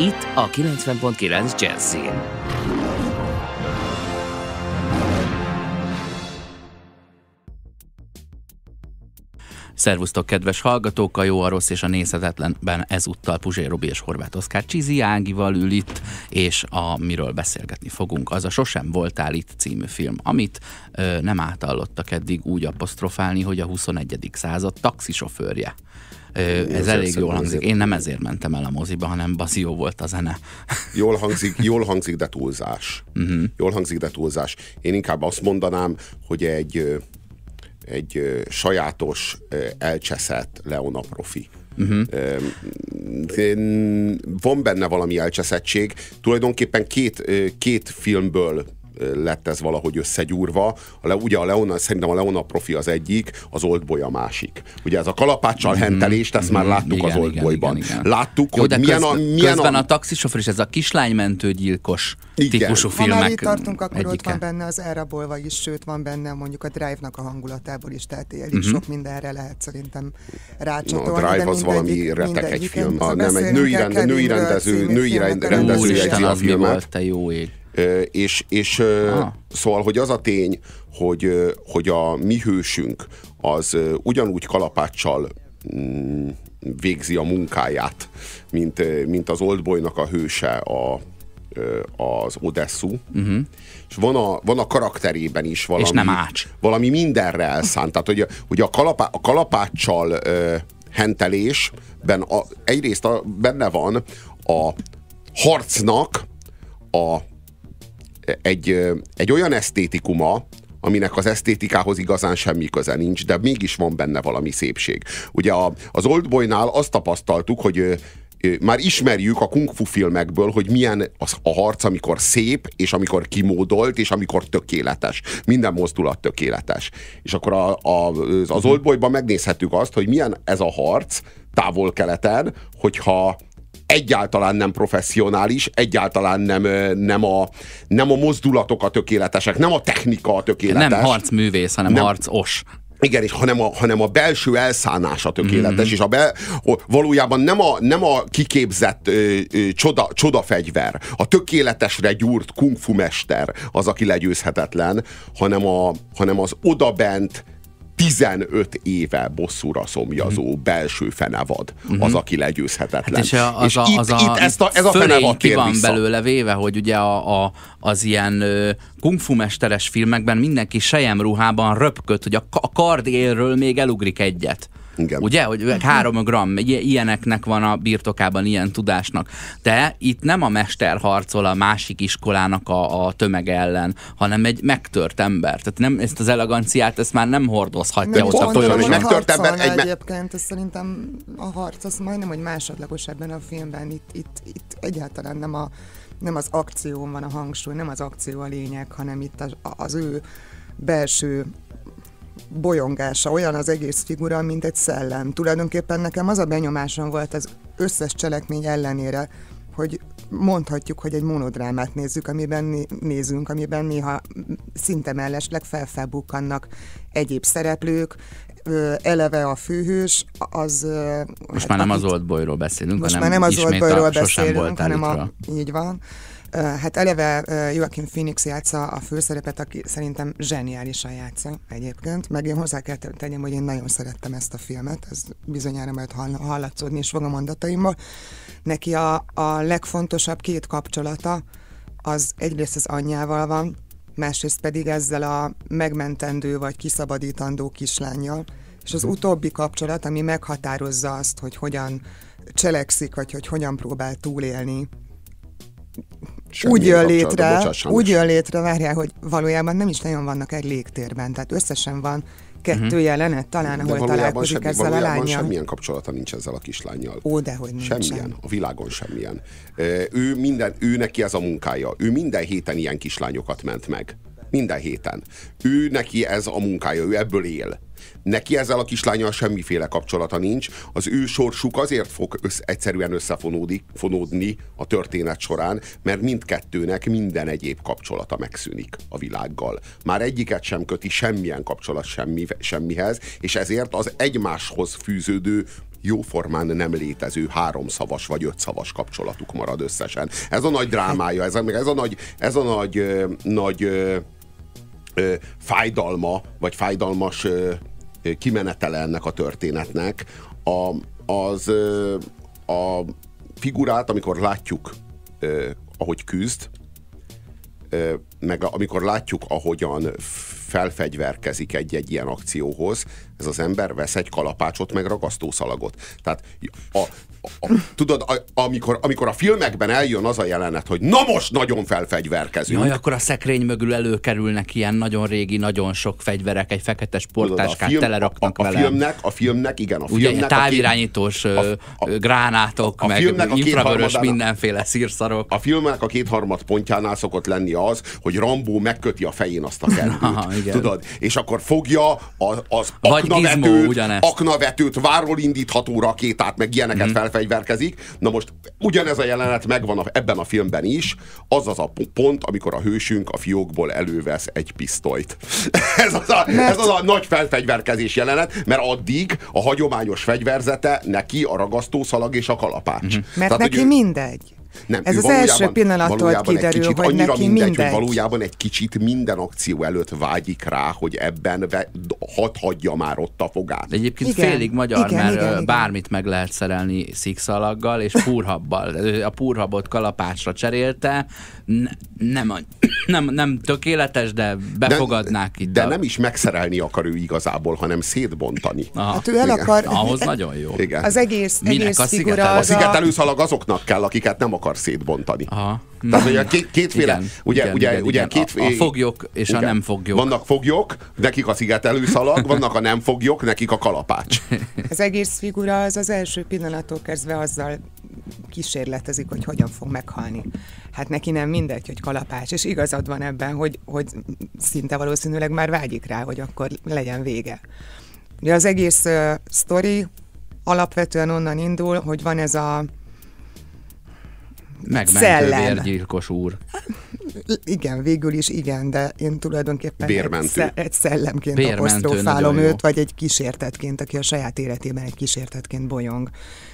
Itt a 90.9 Jazzin. Szervusztok, kedves hallgatók! A jó, a rossz és a nézhetetlenben ezúttal Puzsé Robi és Horváth Oszkár Csizi Ágival ül itt, és a miről beszélgetni fogunk, az a Sosem voltál itt című film, amit ö, nem átallottak eddig úgy apostrofálni, hogy a 21. század taxisofőrje. Ez elég jól hangzik. Én nem ezért mentem el a moziba, hanem bazió volt a zene. Jól hangzik, jól hangzik de túlzás. Uh-huh. Jól hangzik, de túlzás. Én inkább azt mondanám, hogy egy egy sajátos, elcseszett Leona profi. Uh-huh. Van benne valami elcseszettség. Tulajdonképpen két, két filmből lett ez valahogy összegyúrva. A le, ugye a Leona, szerintem a Leona profi az egyik, az Oldboy a másik. Ugye ez a kalapáccsal mm-hmm. hentelést, ezt mm-hmm. már láttuk igen, az Oldboyban. Igen, igen, igen. Láttuk, Jó, hogy milyen, köz, a, milyen közben a, a taxisofőr és ez a kislánymentő gyilkos igen. típusú filmek Ha már itt tartunk, akkor egyike. ott van benne az elrabolva is, sőt van benne mondjuk a Drive-nak a hangulatából is, tehát elég mm-hmm. sok mindenre lehet szerintem rácsatolni. No, a Drive az valami retek egy film, nem egy női, rend, női rendező, női rendező jegyzi a filmet. Te jó ég. És, és szóval, hogy az a tény, hogy, hogy a mi hősünk az ugyanúgy kalapáccsal mm, végzi a munkáját, mint, mint az Oldboynak a hőse a, az Odessu, uh-huh. és van a, van a karakterében is valami, és nem ács. valami mindenre elszánt. Tehát, hogy, hogy a, kalapá, a kalapáccsal uh, hentelésben a, egyrészt a, benne van a harcnak a egy, egy olyan esztétikuma, aminek az esztétikához igazán semmi köze nincs, de mégis van benne valami szépség. Ugye a, az Oldboynál azt tapasztaltuk, hogy már ismerjük a kung fu filmekből, hogy milyen az a harc, amikor szép, és amikor kimódolt, és amikor tökéletes. Minden mozdulat tökéletes. És akkor a, a, az Oldboyban megnézhetjük azt, hogy milyen ez a harc távol-keleten, hogyha egyáltalán nem professzionális, egyáltalán nem, nem, a, nem a mozdulatok a tökéletesek, nem a technika a tökéletes. Nem harcművész, hanem nem, harcos. Igen, és hanem a, hanem a belső elszánása tökéletes, mm-hmm. és a be, valójában nem a, nem a kiképzett ö, ö, csoda, csodafegyver, a tökéletesre gyúrt kungfu mester az, aki legyőzhetetlen, hanem, a, hanem az odabent 15 éve bosszúra szomjazó mm. belső fenevad mm-hmm. az, aki legyőzhetetlen. Hát és, a, az és a, itt, az a, itt ezt a, ez a fenevad ki van vissza. belőle véve, hogy ugye a, a, az ilyen kungfu mesteres filmekben mindenki ruhában röpköd, hogy a, a kard élről még elugrik egyet. Igen. Ugye, hogy három gram, ilyeneknek van a birtokában, ilyen tudásnak. De itt nem a mester harcol a másik iskolának a, a tömeg ellen, hanem egy megtört ember. Tehát nem, ezt az eleganciát, ezt már nem hordozhatja ott a folyamon. Egy megtört ember. Egy egyébként, ez szerintem a harc, az majdnem, hogy másodlagos ebben a filmben. Itt, itt, itt egyáltalán nem a nem az akció van a hangsúly, nem az akció a lényeg, hanem itt az, az ő belső bolyongása, olyan az egész figura, mint egy szellem. Tulajdonképpen nekem az a benyomásom volt az összes cselekmény ellenére, hogy mondhatjuk, hogy egy monodrámát nézzük, amiben nézünk, amiben néha szinte mellesleg felfelbukkannak egyéb szereplők, eleve a főhős, az... Most hát, már nem akit, az Oldboyról beszélünk, most hanem már nem az Oldboyról beszélünk, hanem a, így van, Hát eleve Joaquin Phoenix játsza a főszerepet, aki szerintem zseniálisan játsza egyébként, meg én hozzá kell tegyem, hogy én nagyon szerettem ezt a filmet, ez bizonyára majd hallatszódni is fog a mondataimból. Neki a, a legfontosabb két kapcsolata az egyrészt az anyjával van, másrészt pedig ezzel a megmentendő vagy kiszabadítandó kislányjal, és az utóbbi kapcsolat, ami meghatározza azt, hogy hogyan cselekszik, vagy hogy hogyan próbál túlélni Semmi úgy jön létre, úgy jön létre, várjál, hogy valójában nem is nagyon vannak egy légtérben, tehát összesen van kettő uh-huh. jelenet talán, ahol találkozik semmi, ezzel a lányjal. semmilyen kapcsolata nincs ezzel a kislányjal. Ó, de hogy nincsen. Semmilyen, a világon semmilyen. Ő minden, ő neki ez a munkája. Ő minden héten ilyen kislányokat ment meg. Minden héten. Ő neki ez a munkája, ő ebből él. Neki ezzel a kislányal semmiféle kapcsolata nincs. Az ő sorsuk azért fog össz, egyszerűen összefonódni a történet során, mert mindkettőnek minden egyéb kapcsolata megszűnik a világgal. Már egyiket sem köti semmilyen kapcsolat semmi, semmihez, és ezért az egymáshoz fűződő jóformán nem létező háromszavas vagy ötszavas kapcsolatuk marad összesen. Ez a nagy drámája, ez a, ez a nagy, ez a nagy, nagy ö, fájdalma, vagy fájdalmas ö, kimenetele ennek a történetnek, a, az a figurát, amikor látjuk, ahogy küzd, meg amikor látjuk, ahogyan felfegyverkezik egy-egy ilyen akcióhoz, ez az ember vesz egy kalapácsot, meg ragasztószalagot. Tehát a, a, tudod, a, amikor, amikor a filmekben eljön az a jelenet, hogy na most nagyon felfegyverkezünk. Jaj, akkor a szekrény mögül előkerülnek ilyen nagyon régi, nagyon sok fegyverek, egy fekete sportáskát film, teleraknak a, a, a filmnek, a filmnek, igen, a filmnek. Ugye, távirányítós a, a, a, gránátok, a, a meg filmnek infravörös mindenféle szírszarok. A filmnek a kétharmad pontjánál szokott lenni az, hogy Rambó megköti a fején azt a kendőt. Tudod? És akkor fogja az, az aknavetőt, aknavetőt, váról indítható rakétát, meg ilyeneket mm. Felfegyverkezik. Na most ugyanez a jelenet megvan a, ebben a filmben is, az az a pont, amikor a hősünk a fiókból elővesz egy pisztolyt. ez, az a, mert... ez az a nagy felfegyverkezés jelenet, mert addig a hagyományos fegyverzete neki a ragasztószalag és a kalapács. Mm-hmm. Mert Tehát, neki ő... mindegy. Nem, Ez az első pillanattól kiderül, kicsit, hogy neki mindegy, mindegy. Hogy valójában egy kicsit minden akció előtt vágyik rá, hogy ebben ve, hadd hagyja már ott a fogát. Egyébként igen, félig magyar, igen, mert igen, bármit igen. meg lehet szerelni szikszalaggal és purhabbal. A purhabot kalapácsra cserélte, nem, nem, nem tökéletes, de befogadnák de, itt. De a... nem is megszerelni akar ő igazából, hanem szétbontani. Aha. Hát ő el akar... Ahhoz nagyon jó. Igen. Az egész, Minek egész a figura az a... A szigetelőszalag azoknak kell, akiket nem akar szétbontani. Aha. Tehát ugye két, kétféle, igen, ugye, igen, ugye, igen, ugye igen. két, a, a foglyok és igen. a nem foglyok. Vannak foglyok, nekik a szigetelőszalag, vannak a nem foglyok, nekik a kalapács. Az egész figura az az első pillanattól kezdve azzal kísérletezik, hogy hogyan fog meghalni. Hát neki nem mindegy, hogy kalapács, és igazad van ebben, hogy, hogy szinte valószínűleg már vágyik rá, hogy akkor legyen vége. Ugye az egész uh, sztori alapvetően onnan indul, hogy van ez a Megmentő vérgyilkos úr. Igen, végül is igen, de én tulajdonképpen egy, egy szellemként Bérmentő apostrofálom őt, vagy egy kísértetként, aki a saját életében egy kísértetként bolyong.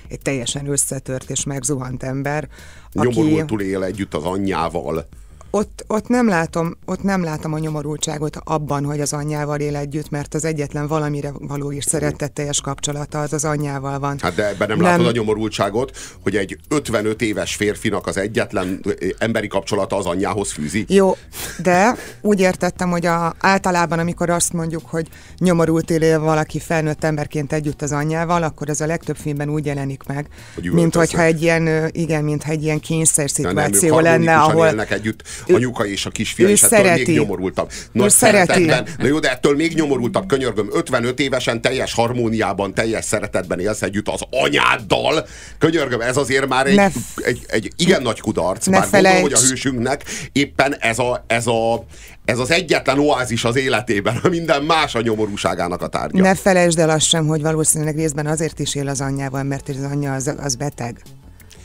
Egy teljesen összetört és megzuhant ember. Nyomorultul aki... él együtt az anyjával ott, ott, nem látom, ott nem látom a nyomorultságot abban, hogy az anyjával él együtt, mert az egyetlen valamire való is szeretetteljes kapcsolata az az anyjával van. Hát de ebben nem, nem látod a nyomorultságot, hogy egy 55 éves férfinak az egyetlen emberi kapcsolata az anyjához fűzi. Jó, de úgy értettem, hogy a, általában, amikor azt mondjuk, hogy nyomorult él valaki felnőtt emberként együtt az anyjával, akkor az a legtöbb filmben úgy jelenik meg, hogy mint hogyha egy ilyen, igen, mintha egy ilyen kényszer szituáció lenne, ahol együtt anyuka és a kisfia, és ettől szereti. még nyomorultabb. Nagy szeretetben. Na jó, de ettől még nyomorultabb, könyörgöm, 55 évesen teljes harmóniában, teljes szeretetben élsz együtt az anyáddal. Könyörgöm, ez azért már egy, egy, egy, egy igen nagy kudarc, ne bár felejts. gondolom, hogy a hősünknek éppen ez a, ez a, ez az egyetlen oázis az életében, a minden más a nyomorúságának a tárgya. Ne felejtsd el azt sem, hogy valószínűleg részben azért is él az anyjával, mert az anyja az, az beteg.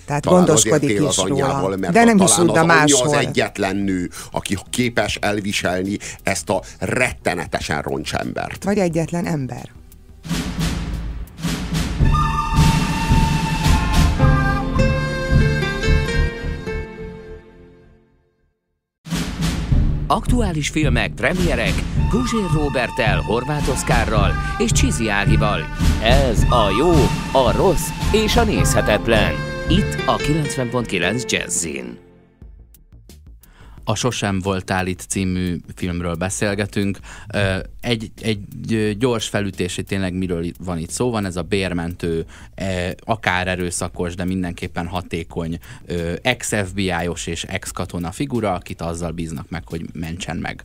Tehát talán gondoskodik is az anyjával, róla. Mert De nem is tud, máshol. az egyetlen nő, aki képes elviselni ezt a rettenetesen roncsembert. Vagy egyetlen ember. Aktuális filmek, premierek, Guzsér Robertel, Horváth Oszkárral és Csizi Ágival. Ez a jó, a rossz és a nézhetetlen. Itt a 90.9 Jazzin. A Sosem voltál itt című filmről beszélgetünk. Egy, egy gyors felütési tényleg miről van itt szó, van ez a bérmentő, akár erőszakos, de mindenképpen hatékony ex-FBI-os és ex-katona figura, akit azzal bíznak meg, hogy mentsen meg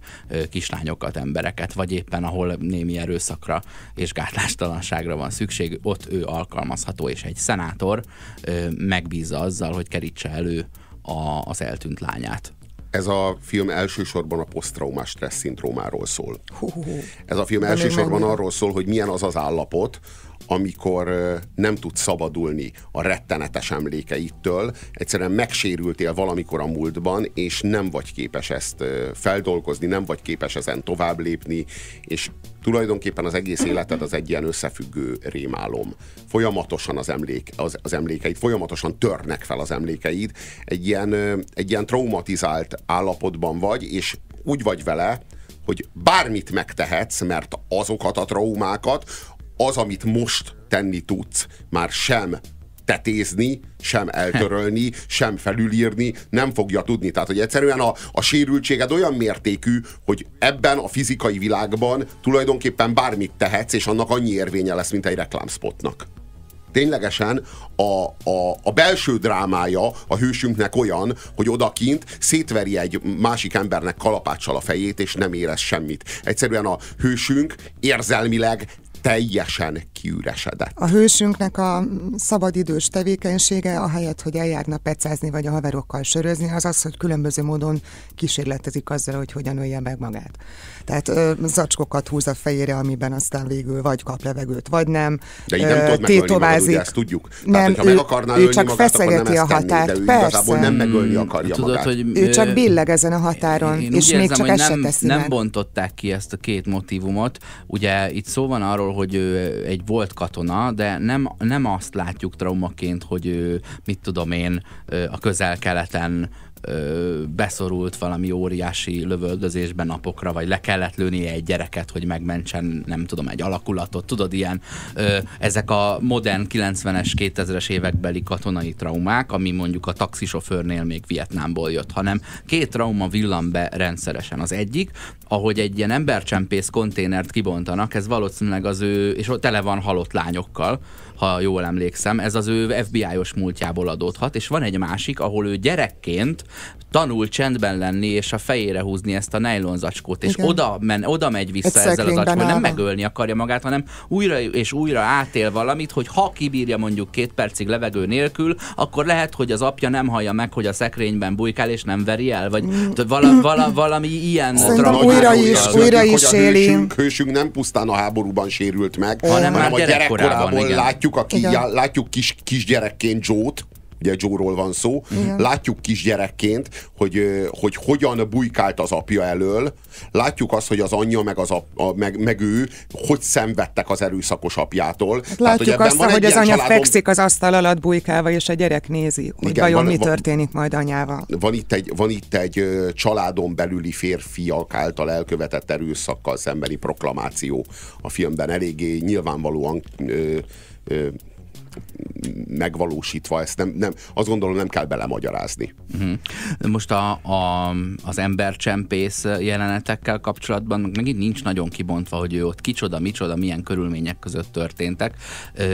kislányokat, embereket, vagy éppen ahol némi erőszakra és gátlástalanságra van szükség, ott ő alkalmazható, és egy szenátor megbízza azzal, hogy kerítse elő a, az eltűnt lányát ez a film elsősorban a posztraumás stressz szindrómáról szól. Ez a film elsősorban arról szól, hogy milyen az az állapot, amikor nem tudsz szabadulni a rettenetes emlékeitől, egyszerűen megsérültél valamikor a múltban, és nem vagy képes ezt feldolgozni, nem vagy képes ezen tovább lépni, és tulajdonképpen az egész életed az egy ilyen összefüggő rémálom. Folyamatosan az, emlék, az, az emlékeid, folyamatosan törnek fel az emlékeid, egy ilyen, egy ilyen traumatizált állapotban vagy, és úgy vagy vele, hogy bármit megtehetsz, mert azokat a traumákat, az, amit most tenni tudsz, már sem tetézni, sem eltörölni, sem felülírni nem fogja tudni. Tehát, hogy egyszerűen a, a sérültséged olyan mértékű, hogy ebben a fizikai világban tulajdonképpen bármit tehetsz, és annak annyi érvénye lesz, mint egy reklámspotnak. Ténylegesen a, a, a belső drámája a hősünknek olyan, hogy odakint szétveri egy másik embernek kalapáccsal a fejét, és nem érez semmit. Egyszerűen a hősünk érzelmileg teljesen kiüresedett. A hősünknek a szabadidős tevékenysége, ahelyett, hogy eljárna pecázni vagy a haverokkal sörözni, az az, hogy különböző módon kísérletezik azzal, hogy hogyan ölje meg magát. Tehát ö, zacskokat húz a fejére, amiben aztán végül vagy kap levegőt, vagy nem. De így nem ö, tudod magad, ugye, ezt tudjuk. Nem, Tehát, ő, meg akarná ő csak magát, feszegeti a határt. Tenni, de ő Persze. nem megölni akarja Tudod, magát. Hogy, ő csak billeg ezen a határon, én és még csak ezt nem, teszi nem meg. bontották ki ezt a két motivumot. Ugye itt szó van arról, hogy ő egy volt katona, de nem, nem azt látjuk traumaként, hogy ő, mit tudom én, a közel-keleten beszorult valami óriási lövöldözésben napokra, vagy le kellett lőni egy gyereket, hogy megmentsen, nem tudom, egy alakulatot. Tudod, ilyen ö, ezek a modern 90-es, 2000-es évekbeli katonai traumák, ami mondjuk a taxisofőrnél még Vietnámból jött, hanem két trauma villan be rendszeresen. Az egyik, ahogy egy ilyen embercsempész konténert kibontanak, ez valószínűleg az ő, és ott tele van halott lányokkal, ha jól emlékszem, ez az ő FBI-os múltjából adódhat, és van egy másik, ahol ő gyerekként tanul csendben lenni, és a fejére húzni ezt a nejlonzacskót, és oda, men, oda megy vissza egy ezzel az zacskóval, nem megölni akarja magát, hanem újra és újra átél valamit, hogy ha kibírja mondjuk két percig levegő nélkül, akkor lehet, hogy az apja nem hallja meg, hogy a szekrényben bujkál, és nem veri el, vagy mm. vala, vala, valami ilyen újra is, újra is éli. Hősünk, hősünk nem pusztán a háborúban sérült meg, hanem, hanem a gyerekkorában látjuk, aki, látjuk kis, kisgyerekként Joe-t, ugye Joe-ról van szó, Igen. látjuk kisgyerekként, hogy, hogy hogyan bujkált az apja elől, látjuk azt, hogy az anyja meg, az ap, a, meg, meg ő hogy szenvedtek az erőszakos apjától. Hát látjuk Tehát, hogy azt, hogy az anya családom... fekszik az asztal alatt bujkálva, és a gyerek nézi, hogy Igen, vajon van, mi történik van, majd anyával. Van itt, egy, van itt egy családon belüli férfiak által elkövetett erőszakkal szembeni proklamáció a filmben. Eléggé nyilvánvalóan ö, megvalósítva, ezt nem, nem, azt gondolom nem kell belemagyarázni. Uh-huh. Most a, a, az embercsempész jelenetekkel kapcsolatban megint nincs nagyon kibontva, hogy ő ott kicsoda, micsoda, milyen körülmények között történtek.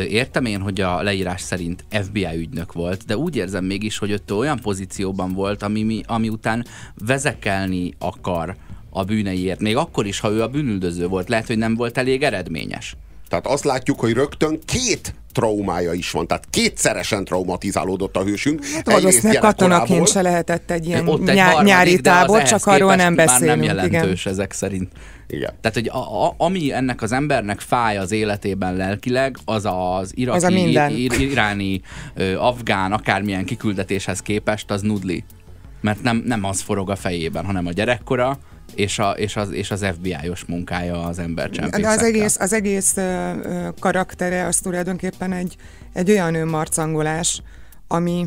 Értem én, hogy a leírás szerint FBI ügynök volt, de úgy érzem mégis, hogy ott olyan pozícióban volt, ami, ami után vezekelni akar a bűneiért, még akkor is, ha ő a bűnüldöző volt, lehet, hogy nem volt elég eredményes. Tehát azt látjuk, hogy rögtön két traumája is van. Tehát kétszeresen traumatizálódott a hősünk. Hát valószínűleg katonaként se lehetett egy ilyen Ott egy nyá- nyári tábor, csak arról nem beszélünk. Már nem jelentős igen. ezek szerint. Igen. Tehát, hogy a, a, ami ennek az embernek fáj az életében lelkileg, az az iraki, az a minden. ir, iráni, ö, afgán, akármilyen kiküldetéshez képest, az nudli. Mert nem, nem az forog a fejében, hanem a gyerekkora, és, a, és, az, és az FBI-os munkája az embercsempészekkel. De az egész, az egész uh, karaktere az tulajdonképpen egy, egy olyan önmarcangolás, ami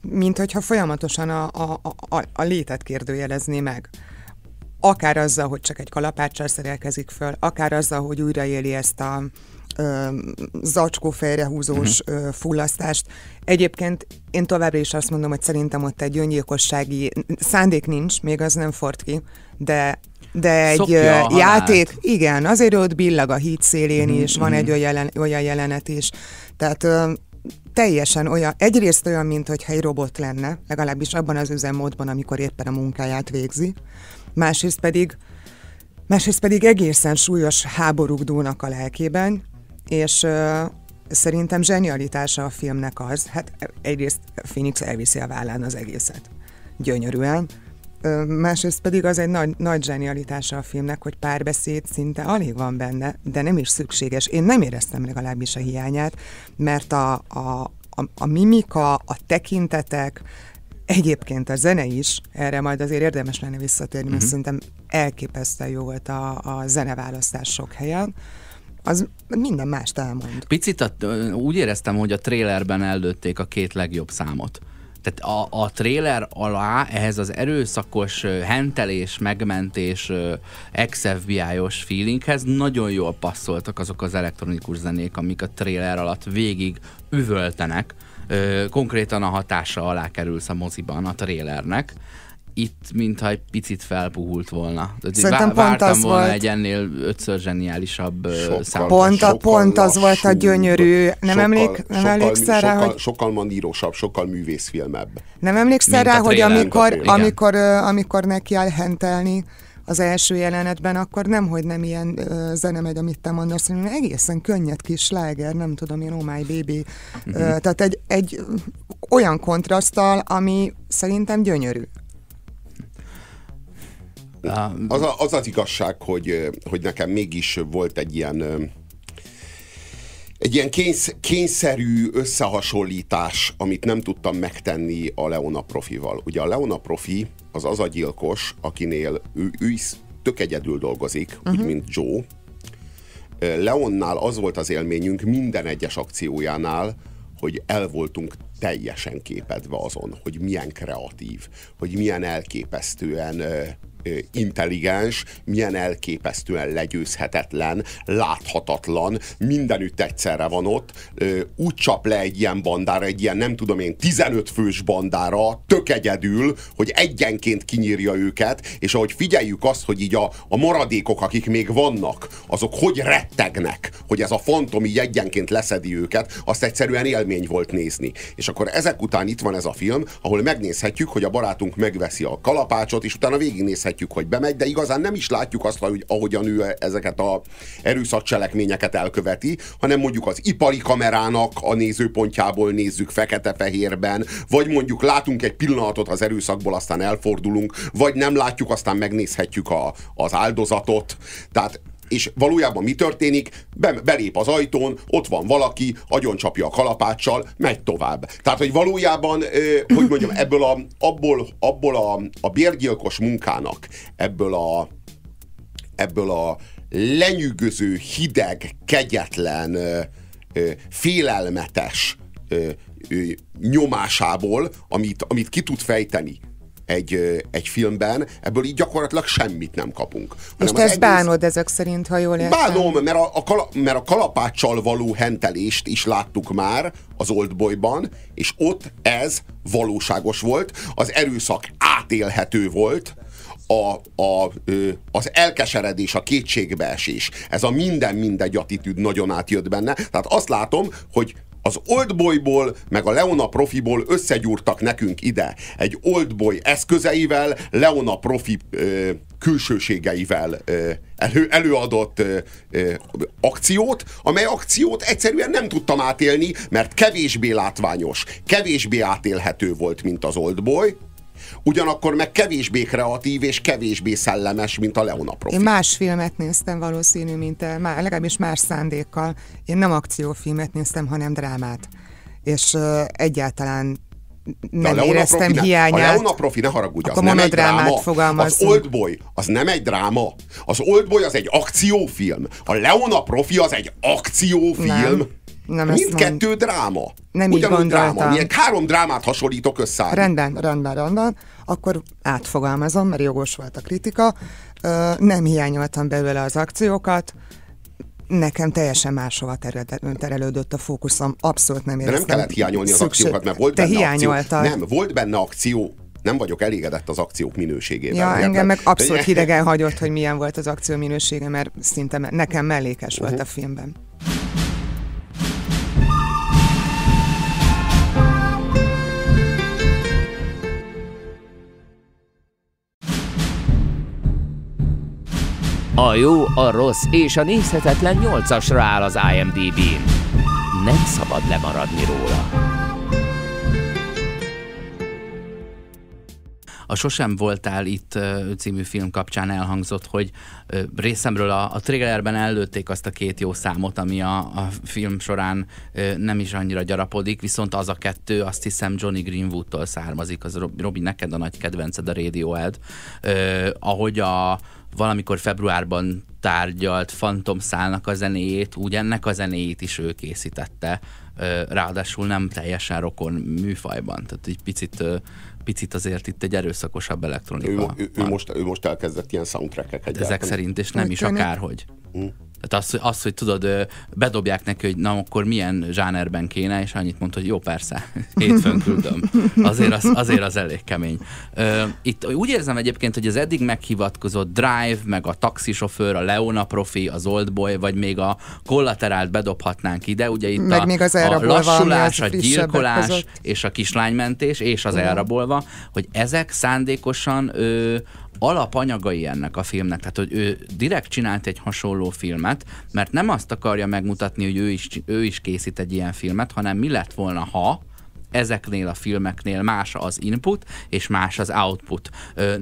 mint hogyha folyamatosan a, a, a, a létet kérdőjelezné meg. Akár azzal, hogy csak egy kalapáccsal szerelkezik föl, akár azzal, hogy újraéli ezt a zacskó fejrehúzós uh-huh. fullasztást. Egyébként én továbbra is azt mondom, hogy szerintem ott egy öngyilkossági szándék nincs, még az nem fort ki, de de egy Szokja játék, igen, azért ott billag a híd szélén mm-hmm. is, van egy olyan, olyan jelenet is. Tehát ö, teljesen olyan, egyrészt olyan, mint hogyha egy robot lenne, legalábbis abban az üzemmódban, amikor éppen a munkáját végzi. Másrészt pedig, másrészt pedig egészen súlyos háborúk dúlnak a lelkében, és szerintem zsenialitása a filmnek az, hát egyrészt Phoenix elviszi a vállán az egészet. Gyönyörűen, Másrészt pedig az egy nagy, nagy zsenialitása a filmnek, hogy párbeszéd szinte alig van benne, de nem is szükséges. Én nem éreztem legalábbis a hiányát, mert a, a, a, a mimika, a tekintetek, egyébként a zene is, erre majd azért érdemes lenne visszatérni, mert uh-huh. szerintem elképesztően jó volt a, a zeneválasztás sok helyen az minden mást elmond. Picit a, úgy éreztem, hogy a trélerben ellőtték a két legjobb számot. Tehát a, a trailer alá ehhez az erőszakos hentelés, megmentés, ex-FBI-os feelinghez nagyon jól passzoltak azok az elektronikus zenék, amik a trailer alatt végig üvöltenek. Konkrétan a hatása alá kerülsz a moziban a trailernek itt mintha egy picit felpuhult volna. Szerintem Vá- pont az volna volt. egy ennél ötször zseniálisabb sokkal, Pont, a, pont az volt a gyönyörű. Nem, sokkal, emlék, nem sokkal, emlékszel rá, sokkal, hogy... Sokkal manírosabb, sokkal művészfilmebb. Nem emlékszel rá, hogy amikor, amikor, amikor neki elhentelni az első jelenetben, akkor nem, hogy nem ilyen uh, zene megy, amit te mondasz, hanem egészen könnyed kis sláger, nem tudom én, oh my baby. Uh-huh. Uh, tehát egy, egy olyan kontraszttal, ami szerintem gyönyörű. Az, a, az az igazság, hogy, hogy nekem mégis volt egy ilyen egy ilyen kénysz, kényszerű összehasonlítás, amit nem tudtam megtenni a Leona profival. Ugye a Leona profi az az a gyilkos, akinél ő, ő is tök egyedül dolgozik, uh-huh. úgy, mhm. mint Joe. Leonnál az volt az élményünk minden egyes akciójánál, hogy el voltunk teljesen képedve azon, hogy milyen kreatív, hogy milyen elképesztően intelligens, milyen elképesztően legyőzhetetlen, láthatatlan, mindenütt egyszerre van ott, úgy csap le egy ilyen bandára, egy ilyen nem tudom én 15 fős bandára, tök egyedül, hogy egyenként kinyírja őket, és ahogy figyeljük azt, hogy így a, a maradékok, akik még vannak, azok hogy rettegnek, hogy ez a fantom így egyenként leszedi őket, azt egyszerűen élmény volt nézni. És akkor ezek után itt van ez a film, ahol megnézhetjük, hogy a barátunk megveszi a kalapácsot, és utána végignézhetjük értjük, hogy bemegy, de igazán nem is látjuk azt, hogy ahogyan ő ezeket a erőszakcselekményeket elköveti, hanem mondjuk az ipari kamerának a nézőpontjából nézzük fekete-fehérben, vagy mondjuk látunk egy pillanatot az erőszakból, aztán elfordulunk, vagy nem látjuk, aztán megnézhetjük a, az áldozatot. Tehát és valójában mi történik? Be, belép az ajtón, ott van valaki, agyoncsapja a kalapáccsal, megy tovább. Tehát, hogy valójában, hogy mondjam, ebből a, abból, abból a, a bérgyilkos munkának, ebből a, ebből a lenyűgöző, hideg, kegyetlen, félelmetes nyomásából, amit, amit ki tud fejteni egy, egy filmben, ebből így gyakorlatilag semmit nem kapunk. És te ezt egész... bánod ezek szerint, ha jól értem? Bánom, mert a, a, kala, mert a kalapáccsal való hentelést is láttuk már az Oldboyban, és ott ez valóságos volt, az erőszak átélhető volt, a, a, az elkeseredés, a kétségbeesés, ez a minden-mindegy attitűd nagyon átjött benne. Tehát azt látom, hogy az Oldboyból, meg a Leona Profiból összegyúrtak nekünk ide egy Oldboy eszközeivel, Leona Profi ö, külsőségeivel ö, elő, előadott ö, ö, akciót, amely akciót egyszerűen nem tudtam átélni, mert kevésbé látványos, kevésbé átélhető volt, mint az Oldboy, ugyanakkor meg kevésbé kreatív és kevésbé szellemes, mint a Leona Profi. Én más filmet néztem valószínű, mint te, má, legalábbis más szándékkal. Én nem akciófilmet néztem, hanem drámát. És uh, egyáltalán nem éreztem profi, hiányát. Ne, a Leona Profi, ne haragudj, az nem egy dráma. Az Oldboy, az nem egy dráma. Az Oldboy az egy akciófilm. A Leona Profi az egy akciófilm. Nem. Nem Mindkettő dráma. Nem Ugyanúgy így dráma. Milyen három drámát hasonlítok össze. Rendben, rendben, rendben. Akkor átfogalmazom, mert jogos volt a kritika. Nem hiányoltam belőle az akciókat. nekem teljesen máshova terelődött a fókuszom. Abszolút nem éreztem. De nem kellett hiányolni az akciókat, mert volt Te benne hiányoltad. akció. Nem, volt benne akció, nem vagyok elégedett az akciók minőségével. Ja, érted? engem meg abszolút hidegen hagyott, hogy milyen volt az akció minősége, mert szinte nekem mellékes uh-huh. volt a filmben. A jó, a rossz és a nézhetetlen nyolcasra áll az IMDb-n. Nem szabad lemaradni róla. A Sosem voltál itt című film kapcsán elhangzott, hogy részemről a, a trailerben előtték azt a két jó számot, ami a, a film során nem is annyira gyarapodik, viszont az a kettő, azt hiszem Johnny Greenwood-tól származik, az Robi, neked a nagy kedvenced a Radiohead, ahogy a valamikor februárban tárgyalt Phantom szálnak a zenéjét, úgy ennek a zenéjét is ő készítette, ráadásul nem teljesen rokon műfajban, tehát egy picit, picit azért itt egy erőszakosabb elektronika. Ő, ő, ő, most, ő most elkezdett ilyen soundtrackeket Ezek szerint, és nem is akárhogy. Mm. Tehát az, az, hogy tudod, bedobják neki, hogy na akkor milyen zsánerben kéne, és annyit mondta, hogy jó, persze, hétfőn küldöm. Azért az, azért az elég kemény. Itt úgy érzem egyébként, hogy az eddig meghivatkozott Drive, meg a taxisofőr, a Leona profi, az Oldboy, vagy még a kollaterált bedobhatnánk ide, ugye itt meg a, még az a lassulás, a gyilkolás, között. és a kislánymentés, és az elrabolva, hogy ezek szándékosan ö, alapanyagai ennek a filmnek, tehát hogy ő direkt csinált egy hasonló filmet, mert nem azt akarja megmutatni, hogy ő is, ő is készít egy ilyen filmet, hanem mi lett volna, ha ezeknél a filmeknél más az input, és más az output.